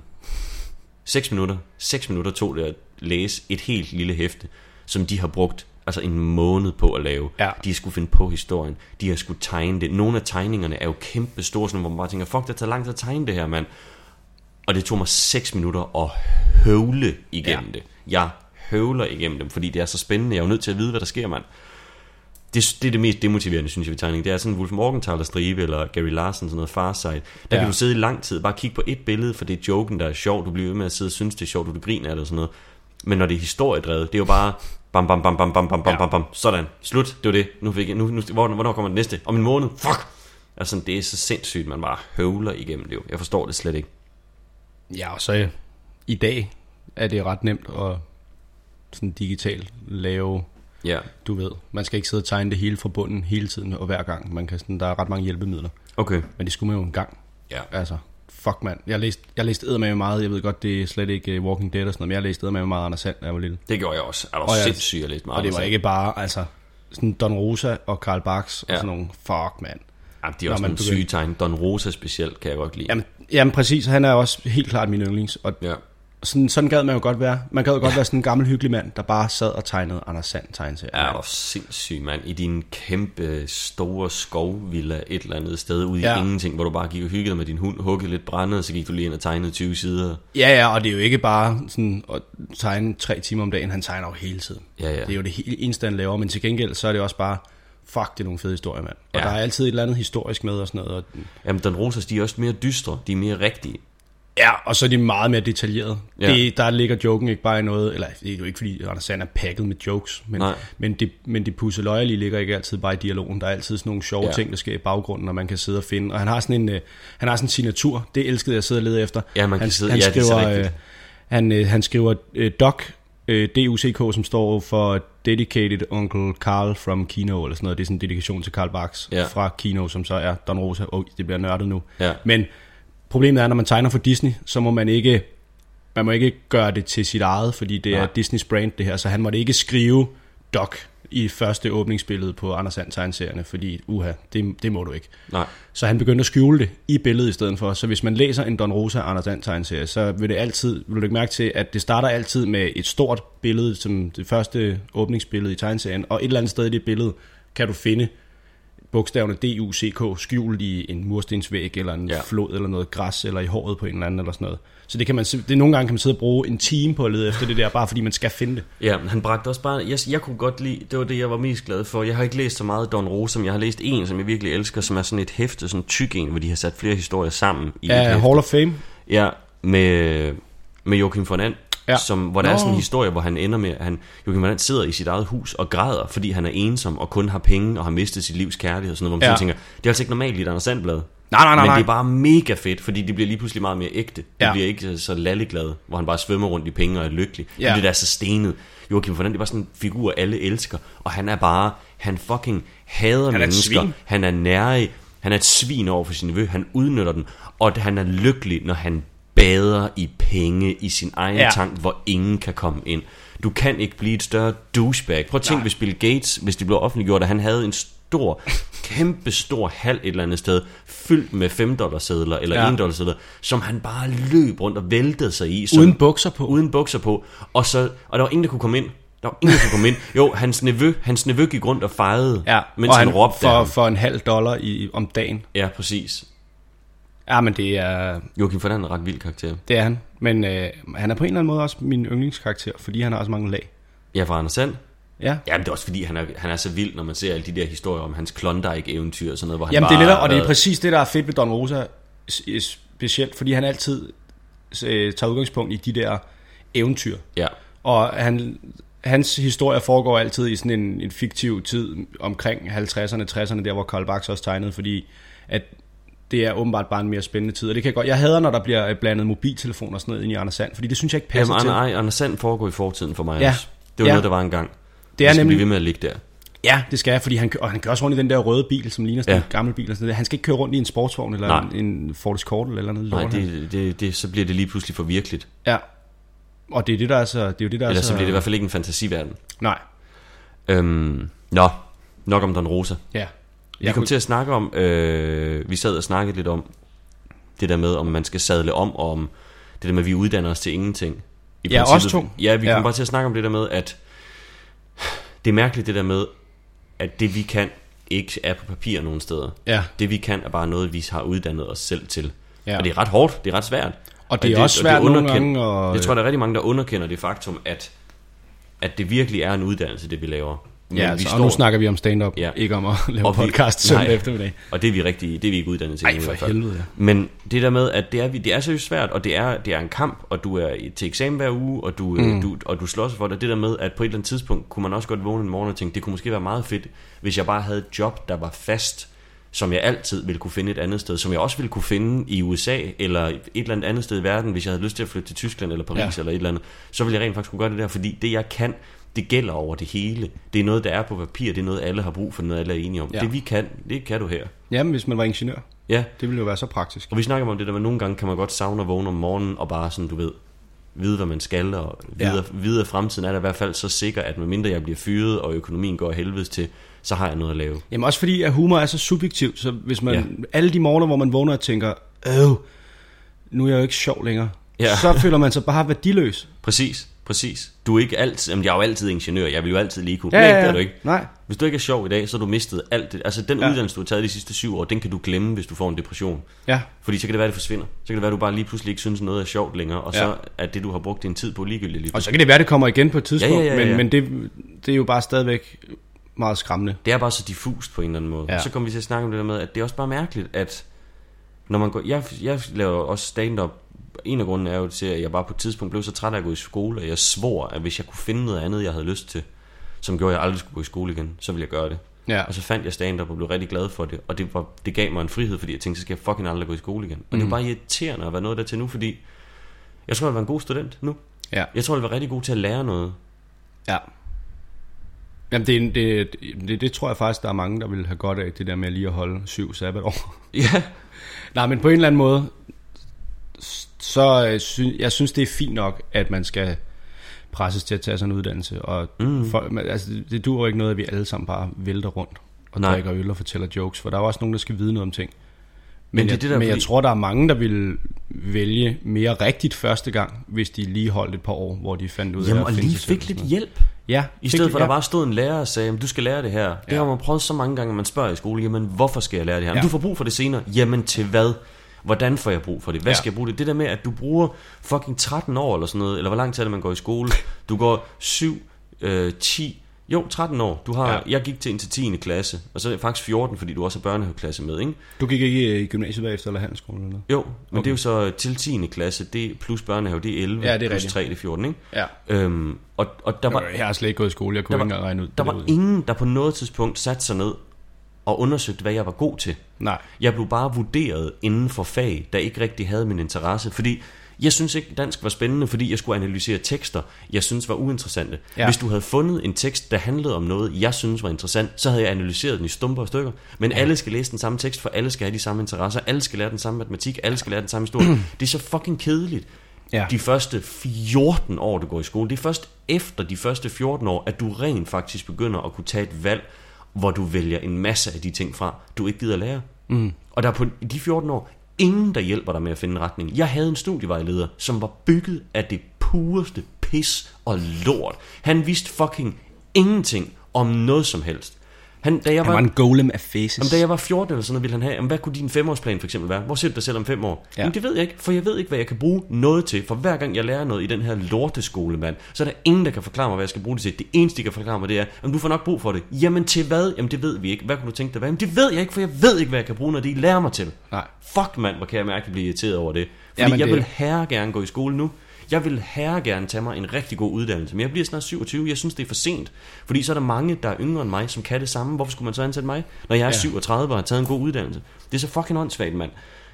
6 minutter. 6 minutter tog det at læse et helt lille hæfte, som de har brugt altså en måned på at lave. Ja. De har skulle finde på historien. De har skulle tegne det. Nogle af tegningerne er jo kæmpe store, sådan, hvor man bare tænker, fuck, det tager lang tid at tegne det her, mand. Og det tog mig 6 minutter at høvle igennem ja. det. Jeg høvler igennem dem, fordi det er så spændende. Jeg er jo nødt til at vide, hvad der sker, mand. Det, det er det mest demotiverende, synes jeg, ved tegning. Det er sådan Wolf Morgenthaler stribe, eller Gary Larson, sådan noget Farsight. Der ja. Kan du sidde i lang tid, bare kigge på et billede, for det er joken, der er sjov. Du bliver ved med at sidde og synes, det er sjovt, du griner af det og sådan noget. Men når det er historiedrevet, det er jo bare bam, bam, bam, bam, bam, bam, bam, Ja. bam, bam. Sådan, slut, det var det. Nu fik jeg, nu, nu, hvornår, hvornår kommer det næste? Om en måned? Fuck! Altså, det er så sindssygt, man bare høvler igennem det jo. Jeg forstår det slet ikke. Ja, og så i dag er det ret nemt at sådan digitalt lave, Ja, du ved, man skal ikke sidde og tegne det hele fra bunden hele tiden og hver gang. Man kan sådan, der er ret mange hjælpemidler, okay. men det skulle man jo en gang. Ja. Altså, fuck mand. Jeg læste, jeg læste eddermame meget, jeg ved godt, det er slet ikke uh, Walking Dead og sådan noget, men jeg læste eddermame meget Anders Sand, da jeg var lille. Det gjorde jeg også. Er du Og jeg- sindssyg, jeg læste meget. Og det var ikke bare, altså, sådan Don Rosa og Karl Barks Ja. og sådan nogle, fuck mand. Jamen, det er når også nogle begynder- syge tegn. Don Rosa specielt kan jeg godt lide. Jamen, jamen præcis, han er også helt klart min yndlings. Og Ja. Sådan, sådan gad man jo godt være. Man gad jo godt være sådan en gammel hyggelig mand, der bare sad og tegnede Anders Sand tegneserier. Ja, hvor sindssyg, mand. I din kæmpe, store skovvilla et eller andet sted ude i Ja. ingenting, hvor du bare gik og hyggede med din hund, huggede lidt brændet, og så gik du lige ind og tegnede 20 sider. Ja, ja, og det er jo ikke bare sådan at tegne tre timer om dagen. Han tegner jo hele tiden. Ja, ja. Det er jo det hele eneste, han laver. Men til gengæld, så er det også bare, fuck, det er nogle fede historier, mand. Og Ja. der er altid et eller andet historisk med og sådan noget. Og, Jamen, Don Rosas, de er også mere dystre. De er mere rigtige. Ja, og så er de meget mere detaljerede. Ja. Det, der ligger joken ikke bare i noget, eller det er jo ikke fordi Anders Sand er pakket med jokes, men, Nej. men, det, men det pusseløjerlige ligger ikke altid bare i dialogen. Der er altid sådan nogle sjove Ja. ting, der sker i baggrunden, og man kan sidde og finde. Og han har sådan en, øh, han har sådan en signatur. Det elskede jeg at sidde og lede efter. Ja, man kan han, sidde- han ja, det er skriver, øh, han, øh, han skriver øh, Doc, øh, DUCK, som står for Dedicated Uncle Carl from Kino, eller sådan noget. Det er sådan en dedikation til Karl Barks Ja. fra Kino, som så er Don Rosa. Oh, det bliver nørdet nu. Ja. Men problemet er, når man tegner for Disney, så må man ikke, man må ikke gøre det til sit eget, fordi det Nej. er Disneys brand det her, så han måtte ikke skrive Doc i første åbningsbillede på Anders Sand tegneserierne, fordi uha, det, det må du ikke. Nej. Så han begyndte at skjule det i billedet i stedet for. Så hvis man læser en Don Rosa Anders Sand tegneserie, så vil det altid, vil du lægge mærke til, at det starter altid med et stort billede, som det første åbningsbillede i tegneserien, og et eller andet sted i det billede kan du finde bogstaverne D-U-C-K skjult i en murstensvæg, eller en Ja. flod, eller noget græs, eller i håret på en eller anden, eller sådan noget. Så det kan man, det nogle gange kan man sidde og bruge en time på at lede efter det der, bare fordi man skal finde det. Ja, men han bragte også bare... Jeg, jeg kunne godt lide... Det var det, jeg var mest glad for. Jeg har ikke læst så meget Don Rosa, men jeg har læst en, som jeg virkelig elsker, som er sådan et hæfte, sådan tyk en, hvor de har sat flere historier sammen i Ja, hæfte. Hall of Fame. Ja, med, med Joachim von And, ja. Som, hvor der er Nå. sådan en historie, hvor han ender med, at han, Joachim von And sidder i sit eget hus og græder, fordi han er ensom og kun har penge og har mistet sit livs kærlighed og sådan noget, hvor man Ja. tænker, det er altså ikke normalt i et Anders Sandblad. Nej, nej, nej, Men nej. det er bare mega fedt, fordi det bliver lige pludselig meget mere ægte. Det Ja. bliver ikke så lalleglad, hvor han bare svømmer rundt i penge og er lykkelig. Ja. Ja. Det der så stenet. Joachim von And, det var sådan en figur, alle elsker. Og han er bare, han fucking hader Han er mennesker. Han er nærig. Han er et svin over for sin nevø. Han udnytter den. Og han er lykkelig, når han bader i penge i sin egen ja. Tank, hvor ingen kan komme ind. Du kan ikke blive et større douchebag. Prøv at tænke, Nej. hvis Bill Gates, hvis det blev offentliggjort, at han havde en stor, kæmpe stor hal et eller andet sted, fyldt med 5 dollar sedler eller Ja. 1 dollar sedler, som han bare løb rundt og væltede sig i. Som, Uden bukser på. uden bukser på. Og, så, og der var ingen, der kunne komme ind. Der var ingen, der kunne komme ind. Jo, hans nevø, hans nevø gik rundt og fejede, Ja, mens og han, han, råbte for, for en halv dollar i, om dagen. Ja, præcis. Ja, men det er, Joachim And er en ret vild karakter. det er han. Men øh, han er på en eller anden måde også min yndlingskarakter, fordi han har så mange lag. Ja, fra Anders Sand. Ja. Ja, men det er også fordi, han er, han er så vild, når man ser alle de der historier om hans Klondike-eventyr og sådan noget, hvor han Jamen bare det er lidt, og det er præcis det, der er fedt ved Don Rosa specielt, fordi han altid øh, tager udgangspunkt i de der eventyr. Ja, Og han, hans historie foregår altid i sådan en, en fiktiv tid omkring 50'erne, 60'erne, der hvor Karl Barks også tegnede, fordi at det er åbenbart bare en mere spændende tid. Og det kan jeg godt, jeg hader, når der bliver øh, blandet mobiltelefoner og sådan noget ind i Anders Sand, fordi det synes jeg ikke passer Jamen, til. Anders, Anders Sand foregår i fortiden for mig Ja. også. Det var Ja. noget, der var engang. Det er skal nemlig- blive ved med at ligge der. Ja, det skal jeg, fordi han, og han kører også rundt i den der røde bil, som ligner sådan Ja. en gammel bil. Og sådan noget. Han skal ikke køre rundt i en sportsvogn eller Nej. en, en Ford Escort eller noget. Nej, det, det, det, så bliver det lige pludselig for virkeligt. Ja. Og det er det, der er så... Det er jo det, der Ellers er så bliver det i hvert fald ikke en fantasiverden. Nej. Øhm, nå, nok om Don Rosa. Ja. Vi kom kunne- til at snakke om, øh, vi sad og snakkede lidt om det der med, om man skal sadle om, og om det der med, at vi uddanner os til ingenting. I Ja, os to. Ja, vi kom Ja. bare til at snakke om det der med, at det er mærkeligt det der med, at det vi kan ikke er på papir nogen steder. Ja. Det vi kan er bare noget, vi har uddannet os selv til. Ja. Og det er ret hårdt, det er ret svært. Og det er også svært nogle gange at- Jeg tror, der er rigtig mange, der underkender det faktum, at, at det virkelig er en uddannelse, det vi laver. Men Ja, vi altså, og nu snakker vi om stand-up, Ja. ikke om at lave Og vi- podcast søndag nej. eftermiddag. Og det er vi rigtig, det er vi ikke uddannet til. Ej, for hvert fald. helvede, ja. Men det der med, at det er, det er seriøst svært, og det er, det er en kamp, og du er til eksamen hver uge, og du, mm. du, og du slås for det. Det der med, at på et eller andet tidspunkt kunne man også godt vågne en morgen og tænke, det kunne måske være meget fedt, hvis jeg bare havde et job, der var fast, som jeg altid ville kunne finde et andet sted, som jeg også ville kunne finde i USA, eller et eller andet andet sted i verden, hvis jeg havde lyst til at flytte til Tyskland eller Paris. Ja. eller et eller andet, så ville jeg rent faktisk kunne gøre det der, fordi det jeg kan, det gælder over det hele. Det er noget, der er på papir, det er noget, alle har brug for, noget alle er enige om. Ja. Det vi kan, det kan du her. Jamen, hvis man var ingeniør. Ja, Det ville jo være så praktisk. og vi snakker om det der, men nogle gange kan man godt savne at vågne om morgenen, og bare sådan, du ved, vide, hvad man skal, og vide, ja. Ja. vide at fremtiden er der i hvert fald så sikker, at medmindre jeg bliver fyret, og økonomien går helvedes til, så har jeg noget at lave. Jamen også fordi, at humor er så subjektivt, så hvis man, Ja. alle de morgener, hvor man vågner og tænker, øh, nu er jeg jo ikke sjov længere, ja. så føler man sig bare værdiløs. Præcis, præcis. Du er ikke altid, jamen jeg er jo altid ingeniør, jeg vil jo altid lige kunne. Ja, Nej, ja, det er ja. du ikke. Nej. Hvis du ikke er sjov i dag, så har du mistet alt det. Altså den ja. Ja. uddannelse, du har taget de sidste syv år, den kan du glemme, hvis du får en depression. Ja. Fordi så kan det være, det forsvinder. Så kan det være, at du bare lige pludselig ikke synes, noget er sjovt længere, og så Ja. er det, du har brugt din tid på ligegyldigt lige Og så kan det være, det kommer igen på et tidspunkt, Ja, ja, ja, ja. Men, men det, det er jo bare stadigvæk meget skræmmende. Det er bare så diffust på en eller anden måde. Ja. Ja. Så kommer vi til at snakke om det der med, at det er også bare mærkeligt, at når man går... Jeg, jeg laver også stand-up. En af grunden er jo til, at jeg bare på et tidspunkt blev så træt af at gå i skole, at jeg svor, at hvis jeg kunne finde noget andet, jeg havde lyst til, som gjorde, at jeg aldrig skulle gå i skole igen, så ville jeg gøre det. Ja. Og så fandt jeg stand-up og blev rigtig glad for det. Og det, var, det gav mig en frihed, fordi jeg tænkte, så skal jeg fucking aldrig gå i skole igen. Og mm. det er bare irriterende at være noget der til nu, fordi jeg tror, jeg var en god student nu. Ja. Jeg tror, jeg var rigtig god til at lære noget. Ja. Jamen det, det, det, det tror jeg faktisk, der er mange, der vil have godt af, det der med lige at holde syv sabbatår. Ja, Nej, men på en eller anden måde, så øh, sy, jeg synes, det er fint nok, at man skal presses til at tage sådan en uddannelse. Og mm. folk, altså, det, duer jo ikke noget, at vi alle sammen bare vælter rundt og Nej. Drikker øl og fortæller jokes, for der er jo også nogen, der skal vide noget om ting. Men, Men det jeg, det der, men jeg fordi- tror, der er mange, der vil vælge mere rigtigt første gang, hvis de lige holdt et par år, hvor de fandt ud af Jamen, at og lige fik lidt hjælp. Ja, I stedet for, at ja. der bare stod en lærer og sagde, du skal lære det her. Det Ja. har man prøvet så mange gange, at man spørger i skole, jamen hvorfor skal jeg lære det her? Ja. Du får brug for det senere. Jamen til hvad? Hvordan får jeg brug for det? Hvad Ja. skal jeg bruge det? Det der med, at du bruger fucking 13 år eller sådan noget, eller hvor lang tid er det, man går i skole? Du går 7, øh, 10, jo 13 år. Du har, ja. Jeg gik til ind til 10. klasse, og så er det faktisk 14, fordi du også har børnehaveklasse med, ikke? Du gik ikke i gymnasiet bagefter, eller handelsskolen eller noget? Jo, men okay. Det er jo så til 10. klasse, det plus børnehave, det er 11, Ja, det er plus rigtigt. 3, det er 14, ikke? Ja. Øhm, og, og der var, Jeg har slet ikke gået i skole, jeg kunne ikke engang regne ud. der var ud. ingen, der på noget tidspunkt satte sig ned og undersøgte, hvad jeg var god til. Nej. Jeg blev bare vurderet inden for fag, der ikke rigtig havde min interesse. Fordi jeg synes ikke, dansk var spændende, fordi jeg skulle analysere tekster, jeg synes var uinteressante. Ja. Hvis du havde fundet en tekst, der handlede om noget, jeg synes var interessant, så havde jeg analyseret den i stumper og stykker. Men ja. alle skal læse den samme tekst, for alle skal have de samme interesser, alle skal lære den samme matematik, alle skal lære den samme historie. det er så fucking kedeligt. Ja. De første 14 år, du går i skole, det er først efter de første 14 år, at du rent faktisk begynder at kunne tage et valg, hvor du vælger en masse af de ting fra, du ikke gider lære. Mm. Og der er på de 14 år ingen, der hjælper dig med at finde en retning. Jeg havde en studievejleder, som var bygget af det pureste pis og lort. Han vidste fucking ingenting om noget som helst. Han, da jeg Han var en golem af faces. Jamen, da jeg var 14 eller sådan noget, ville han have, jamen, hvad kunne din femårsplan for eksempel være? Hvor ser du dig selv om fem år? Ja. Ja. Jamen, det ved jeg ikke, for jeg ved ikke, hvad jeg kan bruge noget til. For hver gang jeg lærer noget i den her lorteskole, mand, så er der ingen, der kan forklare mig, hvad jeg skal bruge det til. Det eneste, de kan forklare mig, det er, om du får nok brug for det. Jamen til hvad? Jamen det ved vi ikke. Hvad kunne du tænke dig? Hvad? Jamen det ved jeg ikke, for jeg ved ikke, hvad jeg kan bruge, når de lærer mig til. Nej. Fuck mand, hvor kan jeg mærke, at blive irriteret over det. Fordi Jamen, jeg det- vil herre gerne gå i skole nu. Jeg vil herre gerne tage mig en rigtig god uddannelse, men jeg bliver snart 27. Jeg synes, det er for sent. Fordi så er der mange, der er yngre end mig, som kan det samme. Hvorfor skulle man så ansætte mig, når jeg er ja. Ja. 37 og har taget en god uddannelse? Det er så fucking åndssvagt, mand.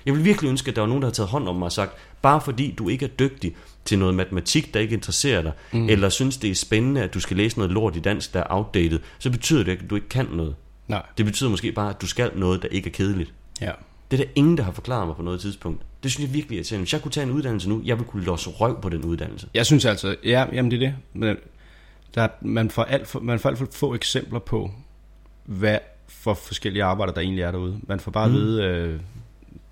Jeg vil virkelig ønske, at der var nogen, der havde taget hånd om mig og sagt, bare fordi du ikke er dygtig til noget matematik, der ikke interesserer dig, mm. eller synes, det er spændende, at du skal læse noget lort i dansk, der er outdated, så betyder det ikke, at du ikke kan noget. Nej. Det betyder måske bare, at du skal noget, der ikke er kedeligt. Ja. Det er der ingen, der har forklaret mig på noget tidspunkt. Det synes jeg virkelig er irriterende. Hvis jeg kunne tage en uddannelse nu, jeg ville kunne losse røv på den uddannelse. Jeg synes altså, ja, jamen det er det. Men der, er- man, får alt for, man får alt for få eksempler på, hvad for forskellige arbejder, der egentlig er derude. Man får bare mm. at vide, øh,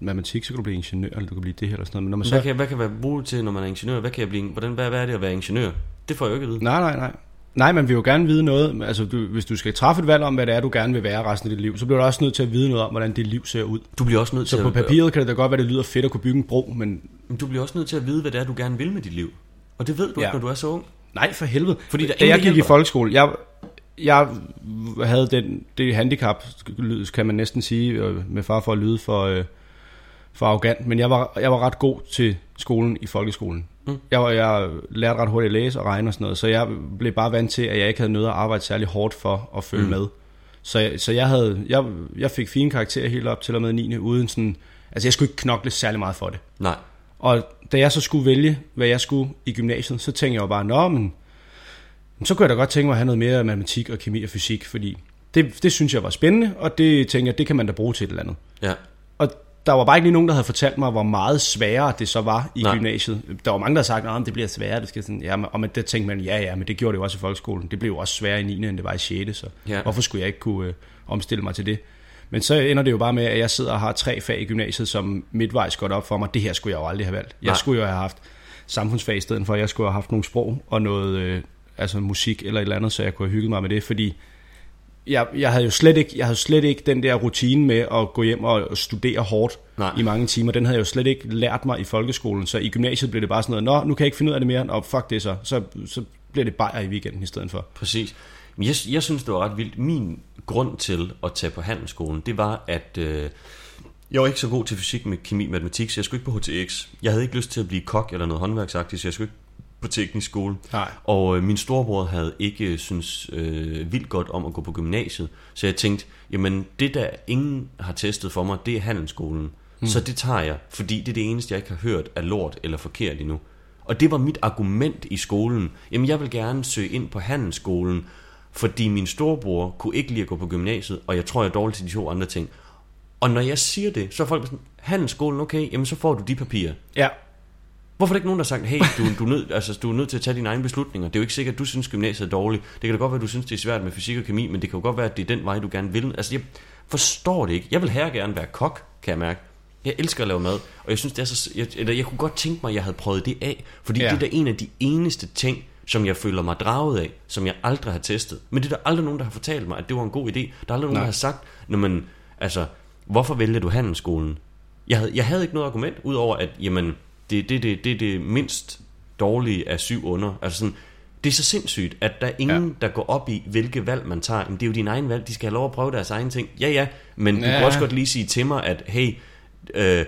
matematik, så kan du blive ingeniør, eller du kan blive det her, eller sådan noget. Men når man Så... så... Hvad, kan, hvad kan jeg bruge til, når man er ingeniør? Hvad kan jeg blive, hvordan, hvad, hvad er det at være ingeniør? Det får jeg jo ikke at vide. Nej, nej, nej. Nej, man vil jo gerne vide noget. Altså, du, hvis du skal træffe et valg om, hvad det er, du gerne vil være resten af dit liv, så bliver du også nødt til at vide noget om, hvordan dit liv ser ud. Du bliver også nødt Så til på at, papiret kan det da godt være, det lyder fedt at kunne bygge en bro, men Men du bliver også nødt til at vide, hvad det er, du gerne vil med dit liv. Og det ved du Ja. ikke, når du er så ung. nej, for helvede. Fordi der er da jeg gik i hjælper dig. folkeskole, jeg, jeg havde den, det handicap, kan man næsten sige, øh, med far for at lyde for, øh, for arrogant, men jeg var, jeg var ret god til skolen i folkeskolen. Mm. Jeg, jeg lærte ret hurtigt at læse og regne og sådan noget, så jeg blev bare vant til, at jeg ikke havde noget at arbejde særlig hårdt for at følge mm. med. Så, jeg- så jeg, havde, jeg, jeg fik fine karakterer helt op til og med 9. uden sådan, altså jeg skulle ikke knokle særlig meget for det. Nej. Og da jeg så skulle vælge, hvad jeg skulle i gymnasiet, så tænkte jeg jo bare, nå, men så kunne jeg da godt tænke mig at have noget mere matematik og kemi og fysik, fordi det, det synes jeg var spændende, og det tænker jeg, det kan man da bruge til et eller andet. Ja. Der var bare ikke lige nogen, der havde fortalt mig, hvor meget sværere det så var i Nej. Gymnasiet. Der var mange, der havde sagt, at det bliver sværere. Det skal sådan, ja, men- og men det tænkte man, ja, ja, men det gjorde det jo også i folkeskolen. Det blev jo også sværere i 9. end det var i 6. Så Ja. ja. hvorfor skulle jeg ikke kunne øh, omstille mig til det? Men så ender det jo bare med, at jeg sidder og har tre fag i gymnasiet, som midtvejs går op for mig. Det her skulle jeg jo aldrig have valgt. Jeg Nej. skulle jo have haft samfundsfag i stedet for. Jeg skulle have haft nogle sprog og noget øh, altså musik eller et eller andet, så jeg kunne have hygget mig med det, fordi jeg, jeg havde jo slet ikke, jeg havde slet ikke den der rutine med at gå hjem og studere hårdt Nej. I mange timer. Den havde jeg jo slet ikke lært mig i folkeskolen, så i gymnasiet blev det bare sådan noget, nå, nu kan jeg ikke finde ud af det mere, og fuck det så. Så, så bliver det bajer i weekenden i stedet for. Præcis. Men jeg, jeg synes, det var ret vildt. Min grund til at tage på handelsskolen, det var, at øh, jeg var ikke så god til fysik, med kemi, matematik, så jeg skulle ikke på HTX. Jeg havde ikke lyst til at blive kok eller noget håndværksagtigt, så jeg skulle ikke på teknisk skole. Nej. Og øh, min storebror havde ikke øh, synes øh, vildt godt om at gå på gymnasiet, så jeg tænkte, jamen det der ingen har testet for mig, det er handelsskolen. Mm. Så det tager jeg, fordi det er det eneste, jeg ikke har hørt er lort eller forkert endnu. Og det var mit argument i skolen. Jamen jeg vil gerne søge ind på handelsskolen, fordi min storebror kunne ikke lide at gå på gymnasiet, og jeg tror, jeg er dårlig til de to andre ting. Og når jeg siger det, så er folk sådan, handelsskolen, okay, jamen så får du de papirer. Ja, Hvorfor er der ikke nogen, der har sagt, hey, du, du, er nød, altså, du er nødt til at tage dine egne beslutninger. Det er jo ikke sikkert, at du synes, gymnasiet er dårligt. Det kan da godt være, at du synes, det er svært med fysik og kemi, men det kan jo godt være, at det er den vej, du gerne vil. Altså, jeg forstår det ikke. Jeg vil her gerne være kok, kan jeg mærke. Jeg elsker at lave mad, og jeg synes, det er så... Jeg, eller jeg kunne godt tænke mig, at jeg havde prøvet det af, fordi ja. Ja. det er da en af de eneste ting, som jeg føler mig draget af, som jeg aldrig har testet. Men det er der aldrig nogen, der har fortalt mig, at det var en god idé. Der er aldrig nogen, Nej. der har sagt, når man, altså, hvorfor vælger du handelsskolen? Jeg havde, jeg havde ikke noget argument, udover at, jamen, det er det, det, det, det mindst dårlige af syv under. Altså sådan, det er så sindssygt, at der er ingen, ja. der går op i, hvilke valg man tager. Men det er jo din egen valg, de skal have lov at prøve deres egen ting. Ja, ja, men ja. du kan også godt lige sige til mig, at hey, øh,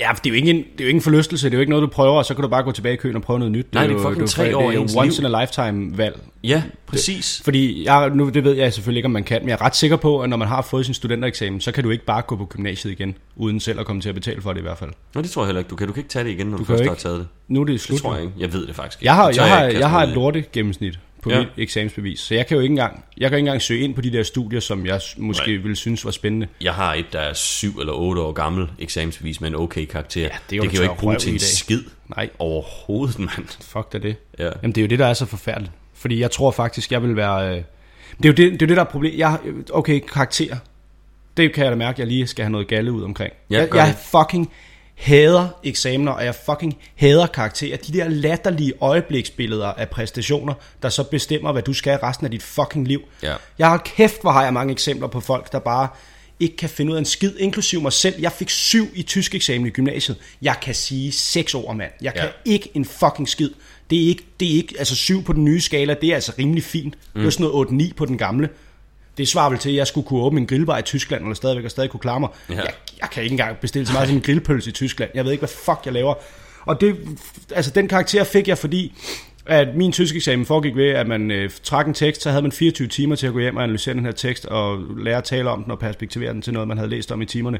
Ja, for det er, jo ikke en, det er jo ikke en forlystelse, det er jo ikke noget, du prøver, og så kan du bare gå tilbage i køen og prøve noget nyt. Nej, det er jo, fucking jo- tre år Det er jo once liv. in a lifetime valg. ja, præcis. Fordi, jeg, nu, det ved jeg selvfølgelig ikke, om man kan, men jeg er ret sikker på, at når man har fået sin studentereksamen, så kan du ikke bare gå på gymnasiet igen, uden selv at komme til at betale for det i hvert fald. Nå, det tror jeg heller ikke. Du kan, du kan ikke tage det igen, når du, Du først jo har ikke. taget det. Nu er det Det slut. tror nu. jeg ikke. Jeg ved det faktisk ikke. Jeg har, Det tør jeg har, ikke kaste jeg har et lorte gennemsnit på Ja. mit eksamensbevis, så jeg kan jo ikke engang, jeg kan ikke engang søge ind på de der studier, som jeg måske Nej. Ville synes var spændende. Jeg har et, der er syv eller otte år gammel eksamensbevis med en okay karakter. Ja, det det kan jo ikke bruge til en skid Nej, overhovedet, mand. fuck da det. Ja. Jamen det er jo det, der er så forfærdeligt. Fordi jeg tror faktisk, jeg vil være... Øh... Det er jo det, det, er det der er problem. Jeg, okay, karakter. Det kan jeg da mærke, jeg lige skal have noget galle ud omkring. Ja, jeg, jeg det. fucking hader eksamener, og jeg fucking hader karakterer. De der latterlige øjebliksbilleder af præstationer, der så bestemmer, hvad du skal resten af dit fucking liv. Ja. Jeg har kæft, hvor har jeg mange eksempler på folk, der bare ikke kan finde ud af en skid, inklusiv mig selv. Jeg fik syv i tysk eksamen i gymnasiet. Jeg kan sige seks ord, mand. Jeg kan Ja. ikke en fucking skid. Det er ikke, det er ikke, altså syv på den nye skala, det er altså rimelig fint. Mm. Det var sådan noget 8-9 på den gamle. Det svarer vel til, at jeg skulle kunne åbne en grillbar i Tyskland, eller stadigvæk og stadig kunne klare mig. Ja. Jeg, jeg kan ikke engang bestille så meget som en grillpølse i Tyskland. Jeg ved ikke, hvad fuck jeg laver. Og det, altså den karakter fik jeg, fordi at min tysk eksamen foregik ved, at man øh, trak en tekst, så havde man 24 timer til at gå hjem og analysere den her tekst, og lære at tale om den og perspektivere den til noget, man havde læst om i timerne.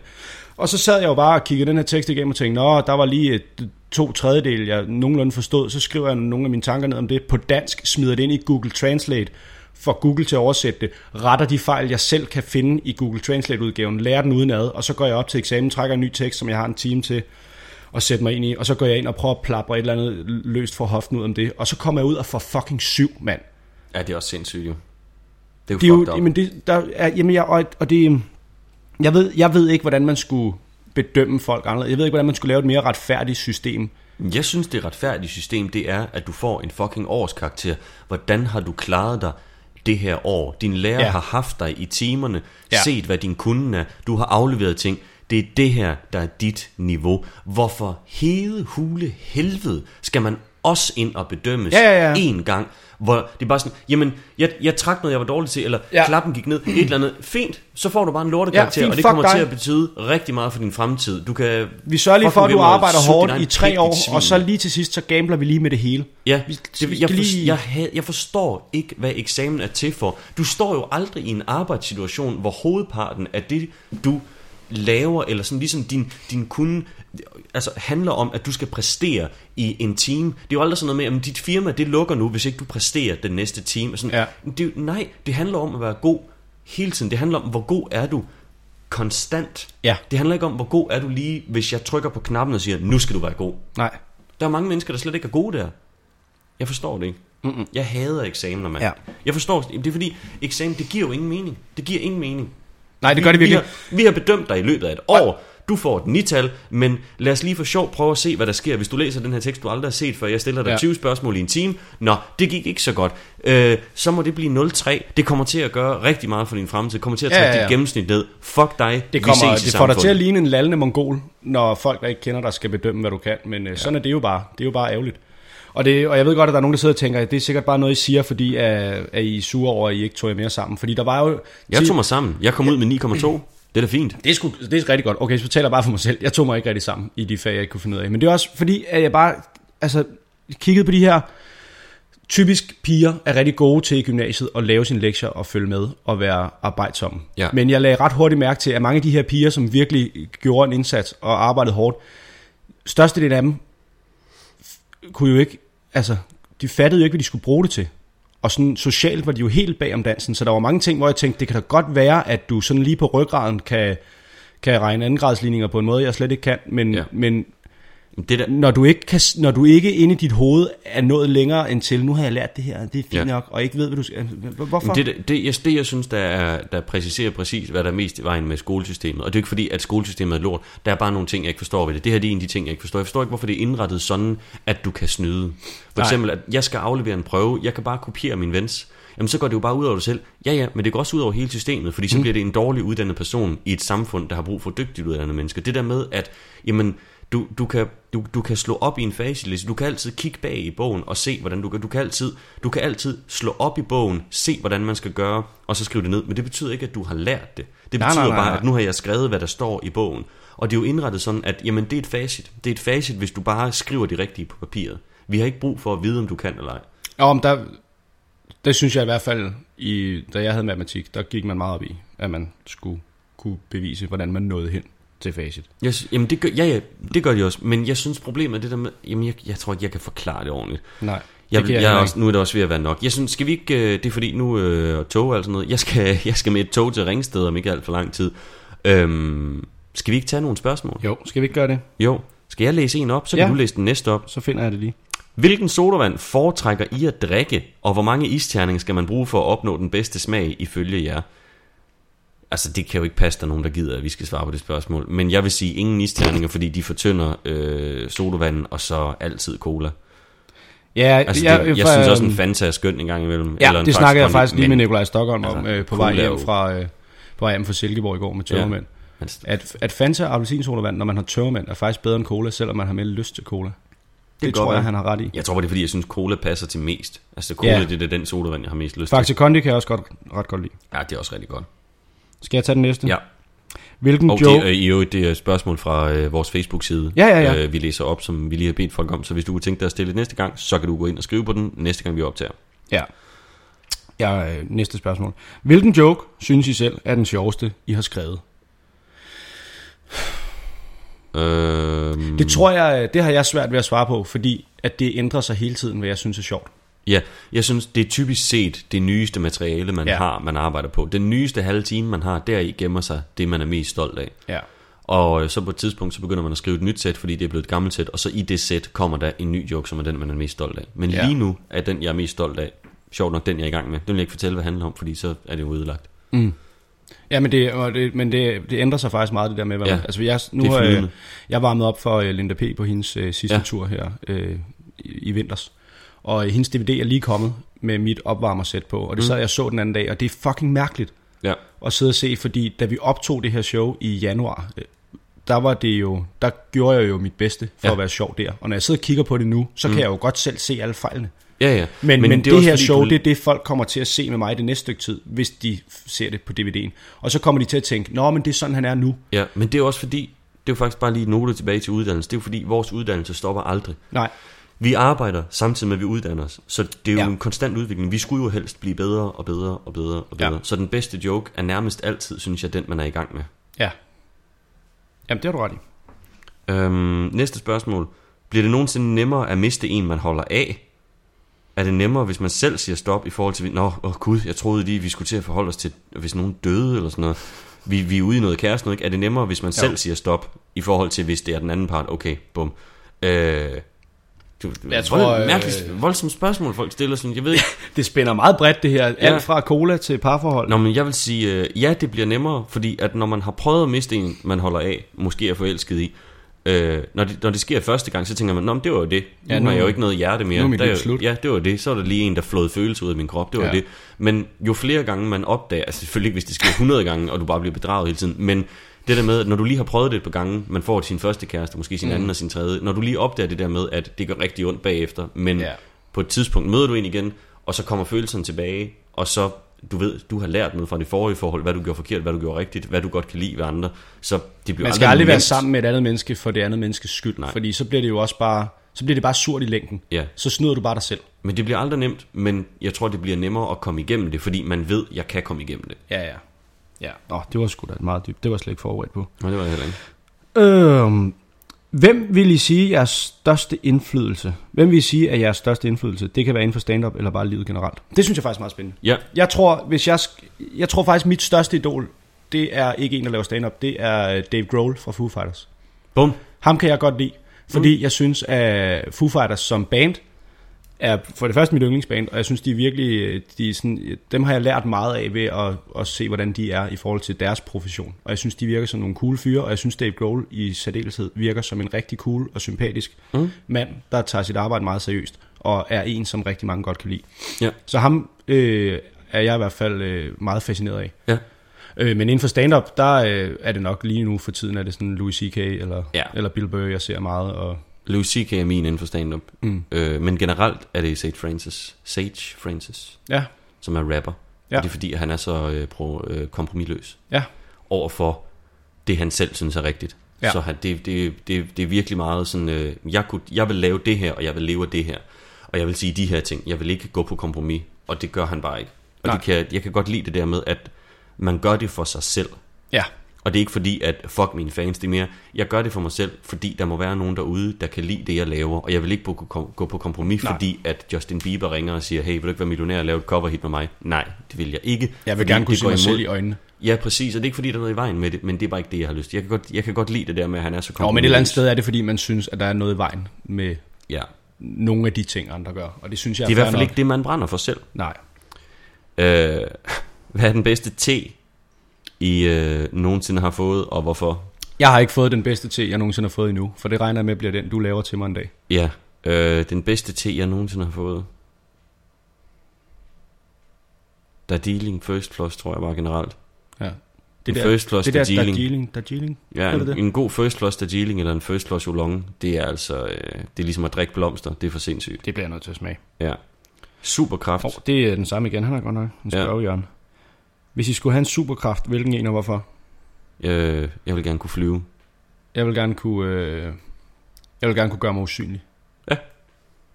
Og så sad jeg jo bare og kiggede den her tekst igennem og tænkte, nå, der var lige et, to tredjedel, jeg nogenlunde forstod, så skriver jeg nogle af mine tanker ned om det på dansk, smider det ind i Google Translate, får Google til at oversætte det, retter de fejl, jeg selv kan finde i Google Translate-udgaven, lærer den udenad, og så går jeg op til eksamen, trækker en ny tekst, som jeg har en time til at sætte mig ind i, og så går jeg ind og prøver at plapre et eller andet løst fra hoften ud om det, og så kommer jeg ud og får fucking syv, mand. Ja, det er også sindssygt jo. Det er jo Det er jo, jamen det, der er, jamen jeg, og, og det, jeg ved, jeg ved ikke, hvordan man skulle bedømme folk anderledes. Jeg ved ikke, hvordan man skulle lave et mere retfærdigt system. Jeg synes, det retfærdige system, det er, at du får en fucking årskarakter. Hvordan har du klaret dig det her år? Din lærer ja. Har haft dig i timerne, ja. Set hvad din kunde er, du har afleveret ting. Det er det her, der er dit niveau. Hvorfor hede hule helvede skal man også ind og bedømmes Ja, ja, ja. en gang? Hvor det er bare sådan, jamen, jeg, jeg trak noget, jeg var dårlig til, eller ja. Klappen gik ned, et eller andet. Fint, så får du bare en lortekarakter, Ja, fint, og det kommer til dig. at betyde rigtig meget for din fremtid. Du kan Vi sørger lige for, at du arbejder hårdt i tre år, svin. og så lige til sidst, så gambler vi lige med det hele. Ja, Vi- det, vi jeg, lige- jeg, ha- jeg forstår ikke, hvad eksamen er til for. Du står jo aldrig i en arbejdssituation, hvor hovedparten af det, du laver, eller sådan ligesom din, din kunde, altså handler om, at du skal præstere i en team. Det er jo aldrig sådan noget med, at dit firma, det lukker nu, hvis ikke du præsterer den næste time. Sådan, Ja. det, nej, det handler om at være god hele tiden. Det handler om, hvor god er du konstant. Ja. Det handler ikke om, hvor god er du lige, hvis jeg trykker på knappen og siger, nu skal du være god. Nej. Der er mange mennesker, der slet ikke er gode der. Jeg forstår det ikke. Mm-mm. Jeg hader eksamener, mand. Ja. Jeg forstår, det er fordi, eksamen, det giver jo ingen mening. Det giver ingen mening. Nej, det gør det vi, virkelig. vi, har, vi har bedømt dig i løbet af et år. Du får et nital, men lad os lige for sjov prøve at se, hvad der sker, hvis du læser den her tekst, du aldrig har set før. Jeg stiller dig Ja. ja. 20 spørgsmål i en time. Nå, det gik ikke så godt. Øh, så må det blive 0,3. Det kommer til at gøre rigtig meget for din fremtid. Det kommer til at Ja, tage ja, ja. dit gennemsnit ned. Fuck dig. Det, vi kommer, ses i det får dig til at ligne en lallende mongol, når folk, der ikke kender dig, skal bedømme, hvad du kan. Men ja. sådan er det jo bare. Det er jo bare ærgerligt. Og, det, og jeg ved godt, at der er nogen, der sidder og tænker, at det er sikkert bare noget, I siger, fordi at, at I er sure over, at I ikke tog jer mere sammen. Fordi der var jo... Jeg tog mig sammen. Jeg kom ud med 9,2. Det er da fint. Det er, sgu, det er rigtig godt. Okay, så taler jeg bare for mig selv. Jeg tog mig ikke rigtig sammen i de fag, jeg ikke kunne finde ud af. Men det er også fordi, at jeg bare altså, kiggede på de her... Typisk piger er rigtig gode til i gymnasiet at lave sine lektier og følge med og være arbejdsomme. Ja. Men jeg lagde ret hurtigt mærke til, at mange af de her piger, som virkelig gjorde en indsats og arbejdede hårdt, størstedelen af dem kunne jo ikke, altså, de fattede jo ikke, hvad de skulle bruge det til. Og sådan socialt var de jo helt bag om dansen, så der var mange ting, hvor jeg tænkte, det kan da godt være, at du sådan lige på ryggraden kan, kan regne andengradsligninger på en måde, jeg slet ikke kan, men, ja. Men Det der, når, du ikke kan, når du ikke inde i dit hoved er nået længere end til, nu har jeg lært det her, det er fint ja. Nok, og ikke ved, hvad du skal, hvorfor? Det, der- det, jeg, det jeg synes, der, er, der præciserer præcis, hvad der er mest i vejen med skolesystemet. Og det er ikke fordi, at skolesystemet er lort. Der er bare nogle ting, jeg ikke forstår ved det. Det her det er en af de ting, jeg ikke forstår. Jeg forstår ikke, hvorfor det er indrettet sådan, at du kan snyde. For Nej. eksempel, at jeg skal aflevere en prøve. Jeg kan bare kopiere min vens. Jamen, så går det jo bare ud over dig selv. Ja, ja, men det går også ud over hele systemet, fordi så Mm. bliver det en dårlig uddannet person i et samfund, der har brug for dygtigt uddannede mennesker. Det der med, at jamen, du, du, kan, du, du kan slå op i en facitliste, du kan altid kigge bag i bogen og se, hvordan du gør. Du kan altid, du kan altid slå op i bogen, se, hvordan man skal gøre, og så skrive det ned. Men det betyder ikke, at du har lært det. Det betyder nej, nej, bare, nej. at nu har jeg skrevet, hvad der står i bogen. Og det er jo indrettet sådan, at jamen, det er et facit. Det er et facit, hvis du bare skriver det rigtige på papiret. Vi har ikke brug for at vide, om du kan eller ej. Og om der, det synes jeg i hvert fald, i, da jeg havde matematik, der gik man meget op i, at man skulle kunne bevise, hvordan man nåede hen til facit. Jeg, jamen det gør, ja, ja, det gør de også. Men jeg synes problemet er det der med, jamen jeg, jeg tror ikke, jeg kan forklare det ordentligt. Nej, Jeg, kan jeg, jeg er også, nu er det også ved at være nok. Jeg synes, skal vi ikke, øh, det er fordi nu øh, tog og sådan noget. Jeg skal, jeg skal med et tog til Ringsted om ikke alt for lang tid. Øhm, skal vi ikke tage nogle spørgsmål? Jo, skal vi ikke gøre det? Jo. Skal jeg læse en op, så kan Ja. du læse den næste op. Så finder jeg det lige. Hvilken sodavand foretrækker I at drikke, og hvor mange isterninger skal man bruge for at opnå den bedste smag ifølge jer? Altså, det kan jo ikke passe, der er nogen, der gider, at vi skal svare på det spørgsmål. Men jeg vil sige ingen isterninger, fordi de fortynder øh, sodavanden, og så altid cola. Ja, Altså, ja, det, jeg for, synes også, en Fanta er skønt en gang imellem. Ja, eller en det snakkede jeg faktisk lige med Nikolaj Stockholm om altså, øh, på vej hjem fra, øh, på vej hjem fra Silkeborg i går med tørremænd. men- At, at Fanta og appelsinsodavand, når man har tørremænd, er faktisk bedre end cola, selvom man har mere lyst til cola. Det, det godt tror jeg, han har ret i. Jeg tror, det er fordi, jeg synes, cola passer til mest. Altså, cola, Ja. ja. det er den sodavand, jeg har mest lyst Faxe Kondi kan jeg også godt, ret godt lide. til. Ja, det er også rigtig godt. Skal jeg tage den næste? Ja. Hvilken Og joke... det er i øvrigt det er et spørgsmål fra øh, vores Facebook-side, Ja, ja, ja. Øh, vi læser op, som vi lige har bedt folk om. Så hvis du kunne tænke dig at stille det næste gang, så kan du gå ind og skrive på den næste gang, vi optager. Ja. ja øh, næste spørgsmål. Hvilken joke synes I selv er den sjoveste, I har skrevet? Øhm, Det tror jeg, øh, det har jeg svært ved at svare på, fordi at det ændrer sig hele tiden, hvad jeg synes er sjovt. Ja, jeg synes, det er typisk set det nyeste materiale, man Ja. har, man arbejder på. Den nyeste halve time, man har, deri gemmer sig det, man er mest stolt af. Ja. Og øh, så på et tidspunkt, så begynder man at skrive et nyt sæt, fordi det er blevet et gammelt sæt, og så i det sæt kommer der en ny joke, som er den, man er mest stolt af. Men Ja. lige nu er den, jeg er mest stolt af, sjovt nok den, jeg er i gang med. Den vil jeg ikke fortælle, hvad det handler om, fordi så er det jo udlagt. Ja, men, det, og det, men det, det ændrer sig faktisk meget, det der med, hvad Ja, man, altså jeg, nu det er har jeg, flydende. jeg varmet op for øh, Linda P. på hendes øh, sidste. Ja. tur her øh, i, i vinters. Og hendes DVD er lige kommet med mit opvarmersæt på, og det mm. sad jeg så den anden dag, og det er fucking mærkeligt Ja, at sidde og se, fordi da vi optog det her show i januar, øh, der var det jo, der gjorde jeg jo mit bedste for ja. At være sjov der. Og når jeg sidder og kigger på det nu, så mm. kan jeg jo godt selv se alle fejlene. ja, ja. Men, men, men det, det her show, du- det er det, folk kommer til at se med mig det næste stykke tid, hvis de ser det på DVD'en. Og så kommer de til at tænke, nå, men det er sådan, han er nu. Ja, men det er også fordi, det er jo faktisk bare lige note tilbage til uddannelse. Det er jo fordi, vores uddannelse stopper aldrig. Nej, Vi arbejder samtidig med, at vi uddanner os. Så det er jo Ja. ja. en konstant udvikling. Vi skulle jo helst blive bedre og bedre og bedre og bedre. Ja. Ja. Så den bedste joke er nærmest altid, synes jeg, den man er i gang med. ja. Jamen, det har du ret i. Øhm, næste spørgsmål. Bliver det nogensinde nemmere at miste en, man holder af? Er det nemmere, hvis man selv siger stop i forhold til... Nå, åh oh gud, jeg troede lige, vi skulle til at forholde os til, hvis nogen døde eller sådan noget. vi, vi er ude i noget kæreste, noget, ikke? er det nemmere, hvis man selv siger stop, i forhold til, hvis det er den anden part, okay, bum. Øh, du, Jeg tror, vold, øh, mærkeligt, voldsomt spørgsmål, folk stiller sådan, jeg ved ikke. Det spænder meget bredt det her. Alt Ja. fra cola til parforhold. Nå, men jeg vil sige, øh, ja, det bliver nemmere, fordi at når man har prøvet at miste en, man holder af, måske er forelsket i, øh, når, det, når det sker første gang, så tænker man, Nå, men det var jo det. Nu, Ja, nu- har jeg jo ikke noget hjerte mere. nu er Der slut. Ja, det var det. Så er der lige en, der flåede følelser ud af min krop. Det var ja. det. Men jo flere gange man opdager, altså selvfølgelig ikke, hvis det sker 100 gange, og du bare bliver bedraget hele tiden, men det der med, at når du lige har prøvet det et par gange, man får sin første kæreste, måske sin Mm. anden og sin tredje, når du lige opdager det der med, at det gør rigtig ondt bagefter, men Ja. på et tidspunkt møder du en igen, og så kommer følelserne tilbage, og så, du ved, du har lært noget fra det forrige forhold, hvad du gjorde forkert, hvad du gjorde rigtigt, hvad du godt kan lide ved andre, så det bliver Man skal aldrig være sammen med et andet menneske for det andet menneskes skyld. Nej. Fordi så bliver det jo også bare, så bliver det bare surt i længden. Ja, Så snyder du bare dig selv. men det bliver aldrig nemt, men jeg tror, det bliver nemmere at komme igennem det, fordi man ved, jeg kan komme igennem det. Ja, ja. Ja. Nå, det var sgu da meget dybt. Det var slet ikke forberedt på. Og det var jeg heller ikke. Øhm, hvem vil I sige er jeres største indflydelse? Hvem vil I sige er jeres største indflydelse? Det kan være inden for stand-up eller bare livet generelt. Det synes jeg faktisk er meget spændende. Ja, Jeg tror, hvis jeg, jeg tror faktisk, mit største idol, det er ikke en, der laver stand-up. Det er øh, Dave Grohl fra Foo Fighters. bum. Ham kan jeg godt lide, fordi mm. jeg synes, at Foo Fighters som band er for det første mit yndlingsband, og jeg synes, de er virkelig, de er sådan, dem har jeg lært meget af ved at, at se, hvordan de er i forhold til deres profession. Og jeg synes, de virker som nogle cool fyre, og jeg synes, Dave Grohl i særdeleshed virker som en rigtig cool og sympatisk mm. mand, der tager sit arbejde meget seriøst, og er en, som rigtig mange godt kan lide. Ja. Så ham øh, er jeg i hvert fald øh, meget fascineret af. Ja. Øh, men inden for stand-up, der øh, er det nok lige nu for tiden, er det sådan Louis C.K. eller, Ja. eller Bill Burr, jeg ser meget. Og, Louis C.K. er min inden for stand-up. mm. Øh, men generelt er det Sage Francis, Sage Francis, Ja, som er rapper. Ja. Og det er fordi, at han er så øh, pro, øh, kompromisløs ja, over for det, han selv synes er rigtigt. Ja. Ja. Så han, det, det, det, det er virkelig meget sådan, øh, jeg, kunne, jeg vil lave det her, og jeg vil leve af det her. Og jeg vil sige de her ting. Jeg vil ikke gå på kompromis, og det gør han bare ikke. Og Nej. det kan, jeg kan godt lide det der med, at man gør det for sig selv. ja, Og det er ikke fordi, at fuck mine fans, det er mere, jeg gør det for mig selv, fordi der må være nogen derude, der kan lide det, jeg laver. Og jeg vil ikke gå på kompromis, Nej. Fordi at Justin Bieber ringer og siger, hey, vil du ikke være millionær og lave et coverhit med mig? Nej, det vil jeg ikke. jeg vil gerne kunne se mig imod- selv i øjnene. Ja, præcis, og det er ikke fordi, der er noget i vejen med det, men det er bare ikke det, jeg har lyst. Jeg kan godt, jeg kan godt lide det der med, at han er så Jo, men et eller andet sted er det, fordi man synes, at der er noget i vejen med Ja, nogle af de ting, andre gør. Og det synes jeg det er i hvert fald nok. ikke det, man brænder for selv. Nej. Øh, hvad er den bedste te, I øh, nogensinde har fået, og hvorfor? Jeg har ikke fået den bedste te, jeg nogensinde har fået endnu. For det regner jeg med, bliver den, du laver til mig en dag. Ja, øh, den bedste te, jeg nogensinde har fået. Darjeeling First Plus, tror jeg bare generelt. Ja. Det der, first Plus det der Darjeeling. Darjeeling. Darjeeling. Ja, en, det? en god First Plus Darjeeling eller en First Plus Oolong, det er altså, øh, det er ligesom at drikke blomster. Det er for sindssygt. Det bliver jeg nødt til at smage. Ja. Superkraft. Oh, det er den samme igen, han er godt nok. En Ja. Hvis I skulle have en superkraft, hvilken en og hvorfor? Øh, jeg vil gerne kunne flyve. Jeg vil gerne kunne, øh, jeg vil gerne kunne gøre mig usynlig.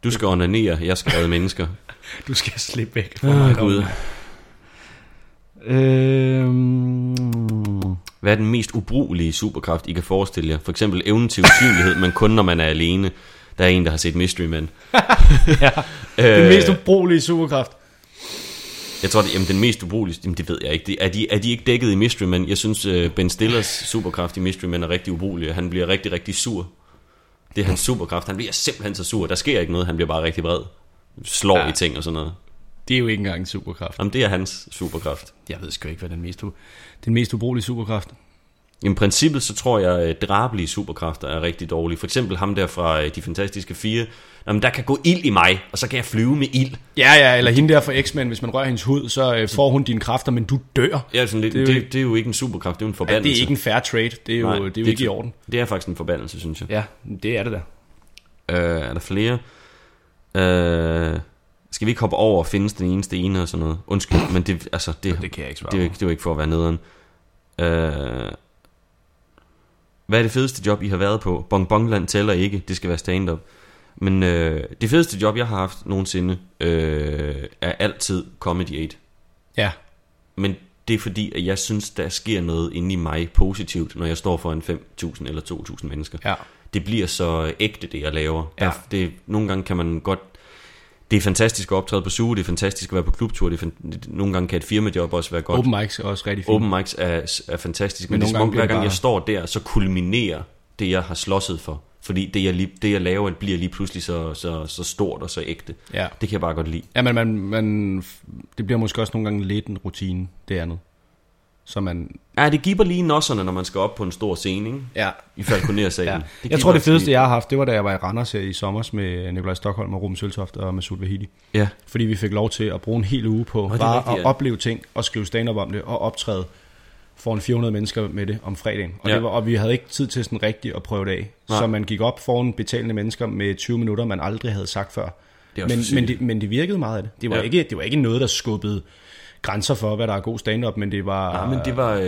Du skal onanere, jeg skal redde mennesker. Du skal slippe væk fra mig. Gud. Øhm, Hvad er den mest ubrugelige superkraft, I kan forestille jer? For eksempel evnen til usynlighed, men kun når man er alene. Der er en, der har set Mystery Men. ja, Øh, den mest ubrugelige superkraft. Jeg tror, det, jamen, den mest ubrugelige, jamen, det ved jeg ikke. Det, er, de, er de ikke dækket i Mystery Men? Jeg synes, uh, Ben Stillers superkraft i Mystery Men er rigtig ubrugelig. Han bliver rigtig, rigtig sur. Det er hans superkraft. Han bliver simpelthen så sur. Der sker ikke noget. Han bliver bare rigtig vred. Slår Ja. ja. i ting og sådan noget. Det er jo ikke engang en superkraft. Jamen, det er hans superkraft. Jeg ved sgu ikke, hvad den mest, u- den mest ubrugelige superkraft. I princippet, så tror jeg, at drabelige superkræfter er rigtig dårlige. For eksempel ham der fra øh, De Fantastiske Fire. Jamen, der kan gå ild i mig, og så kan jeg flyve med ild. Ja, ja, eller hende der fra X-Men, hvis man rører hendes hud, så øh, får hun dine kræfter, men du dør. Ja, sådan lidt, Det er det, jo det, ikke- det, er jo ikke en superkraft, det er jo en Ja, forbandelse. det er ikke en fair trade. Det er jo, Nej, det er jo ikke i orden. Det er faktisk en forbandelse, synes jeg. Ja, det er det da. Øh, er der flere? Øh, skal vi ikke hoppe over og findes den eneste ene og sådan noget? Undskyld, men det, altså, det, Det kan jeg ikke svare det, er jo ikke, det er jo ikke for at være nederen. Øh, hvad er det fedeste job, I har været på? Bonbonland tæller ikke, det skal være stand-up. Men øh, det fedeste job, jeg har haft nogensinde, øh, er altid Comedy 8. Ja, Men det er fordi, at jeg synes, der sker noget inde i mig positivt, når jeg står foran 5.000 eller 2.000 mennesker. ja. Det bliver så ægte, det jeg laver. Ja. Der, det, nogle gange kan man godt... Det er fantastisk at optræde på suge, det er fantastisk at være på klubtur, det er fan- nogle gange kan et firmajob også være godt. Open mics er også rigtig fint. Open mics er, er fantastisk, men, Men det er som om, hver gang jeg bare- står der, så kulminerer det, jeg har slåsset for. Fordi det, jeg, lige, det, jeg laver, bliver lige pludselig så, så, så stort og så ægte. Ja. Det kan jeg bare godt lide. Ja, men man, man, det bliver måske også nogle gange lidt en rutine, det andet. Så man... Ja, det giver lige nosserne, når man skal op på en stor scene, ikke? Ja. I Falconer-salen. ja. Jeg tror, det fedeste, lige- jeg har haft, det var da jeg var i Randers her i sommer med Nikolaj Stockholm og Ruben Søltoft og Masoud Vahidi. Ja, Fordi vi fik lov til at bruge en hel uge på er bare rigtigt, at ja. opleve ting og skrive stand-up om det og optræde foran 400 mennesker med det om fredagen. Og, Ja. det var, og vi havde ikke tid til sådan rigtigt at prøve det af. Nej. Så man gik op foran betalende mennesker med 20 minutter, man aldrig havde sagt før. Det men, men, det, men det virkede meget af det. Det var, ja. ikke, det var ikke noget, der skubbede grænser for, hvad der er god stand-up, men det var, ja men det var... Øh,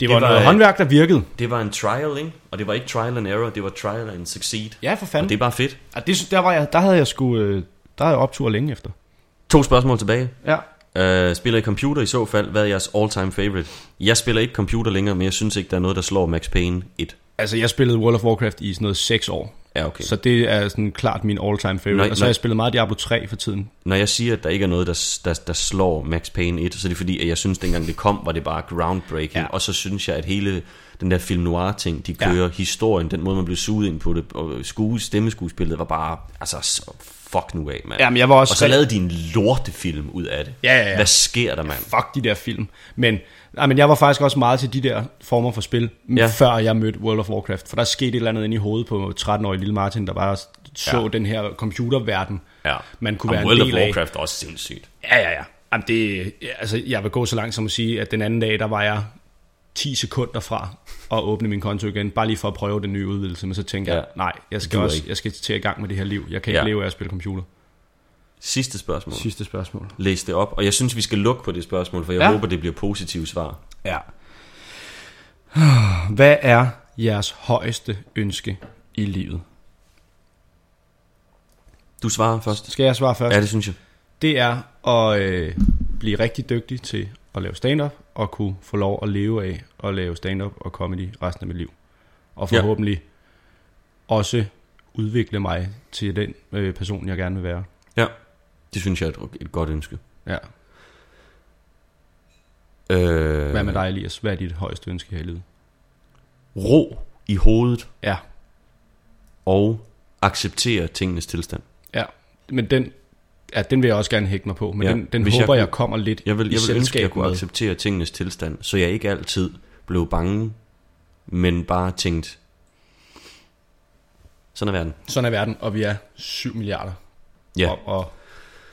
det var, det var noget øh, håndværk, der virkede. Det var en trial, ikke? Og det var ikke trial and error, det var trial and succeed. Ja, for fanden. Og det er bare fedt. Og det, der, var jeg, der havde jeg sgu, øh, der havde jeg optur længe efter. To spørgsmål tilbage. Ja. Uh, spiller I computer i så fald? Hvad er jeres all-time favorite? Jeg spiller ikke computer længere, men jeg synes ikke, der er noget, der slår Max Payne 1. Altså, jeg spillede World of Warcraft i sådan noget 6 år. Ja, okay. Så det er sådan klart min all-time favorite. Nej, og så har jeg spillet meget Diablo 3 for tiden. Når jeg siger, at der ikke er noget, der, der, der slår Max Payne 1, så er det fordi, at jeg synes, dengang det kom, var det bare groundbreaking. Ja. Ja. Og så synes jeg, at hele den der film noir ting, de Ja. kører historien, den måde, man blev suget ind på det, og skue, stemmeskuespillet var bare, altså, så fuck nu af, mand. Jamen, jeg var også og så lavede de en lortefilm ud af det. Ja, ja, ja. Hvad sker der, mand? Fuck de der film. Men, nej, men jeg var faktisk også meget til de der former for spil, Ja. før jeg mødte World of Warcraft. For der skete et eller andet inde i hovedet på 13-årige lille Martin, der bare så Ja. den her computerverden, Ja. man kunne og være en World del of af. Warcraft er også sindssygt. Ja, ja, ja. Jamen, det, altså, jeg vil gå så langt som at sige, at den anden dag, der var jeg 10 sekunder fra at åbne min konto igen, bare lige for at prøve den nye udvidelse, men så tænker Ja. jeg, nej, jeg skal også ikke. jeg skal til i gang med det her liv. Jeg kan Ja. ikke leve af at spille computer. Sidste spørgsmål. Sidste spørgsmål. Læs det op, og jeg synes, vi skal lukke på det spørgsmål, for jeg Ja. håber, det bliver positivt svar. Ja. Hvad er jeres højeste ønske i livet? Du svarer først. Skal jeg svare først? Ja, det synes jeg. Det er at øh, blive rigtig dygtig til at lave stand-up, og kunne få lov at leve af at lave stand-up og comedy resten af mit liv. Og Ja. forhåbentlig også udvikle mig til den øh, person, jeg gerne vil være. Ja, det synes jeg er et, et godt ønske. Ja. Øh, Hvad med dig, Elias? Hvad er dit højeste ønske her i livet? Ro i hovedet Ja. og acceptere tingenes tilstand. Ja. Men den, ja, den vil jeg også gerne hægte mig på, men Ja, den, den håber jeg jeg, kommer lidt Jeg vil, i jeg vil ønske, at jeg kunne med. acceptere tingenes tilstand, så jeg ikke altid blev bange, men bare tænkt, sådan er verden. Sådan er verden, og vi er 7 milliarder. Ja, Og, og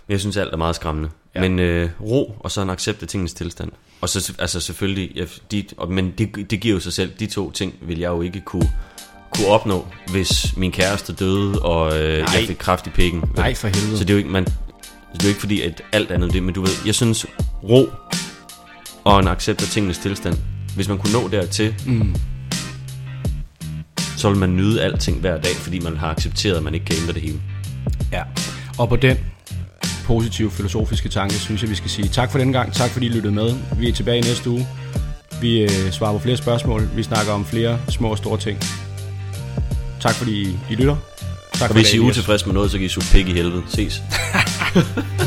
jeg synes alt er meget skræmmende. Ja. Men øh, ro, og så en accept af tingenes tilstand. Og så altså selvfølgelig, ja, de, og, men det, det giver jo sig selv, de to ting vil jeg jo ikke kunne, kunne opnå, hvis min kæreste døde, og øh, jeg fik kraft i pikken. nej for helvede. Så det er jo ikke, man, det er jo ikke fordi, at alt andet det, men du ved, jeg synes, ro og en accept af tingenes tilstand, hvis man kunne nå dertil, Mm. så vil man nyde alting hver dag, fordi man har accepteret, at man ikke kan ændre det hele. Ja. Og på den positive filosofiske tanke, synes jeg, vi skal sige tak for den gang. Tak fordi I lyttede med. Vi er tilbage i næste uge. Vi øh, svarer på flere spørgsmål. Vi snakker om flere små og store ting. Tak fordi I, lytter. Tak Og for hvis I er utilfredse med noget, så kan I suge pik i helvede. Ses. 呵 呵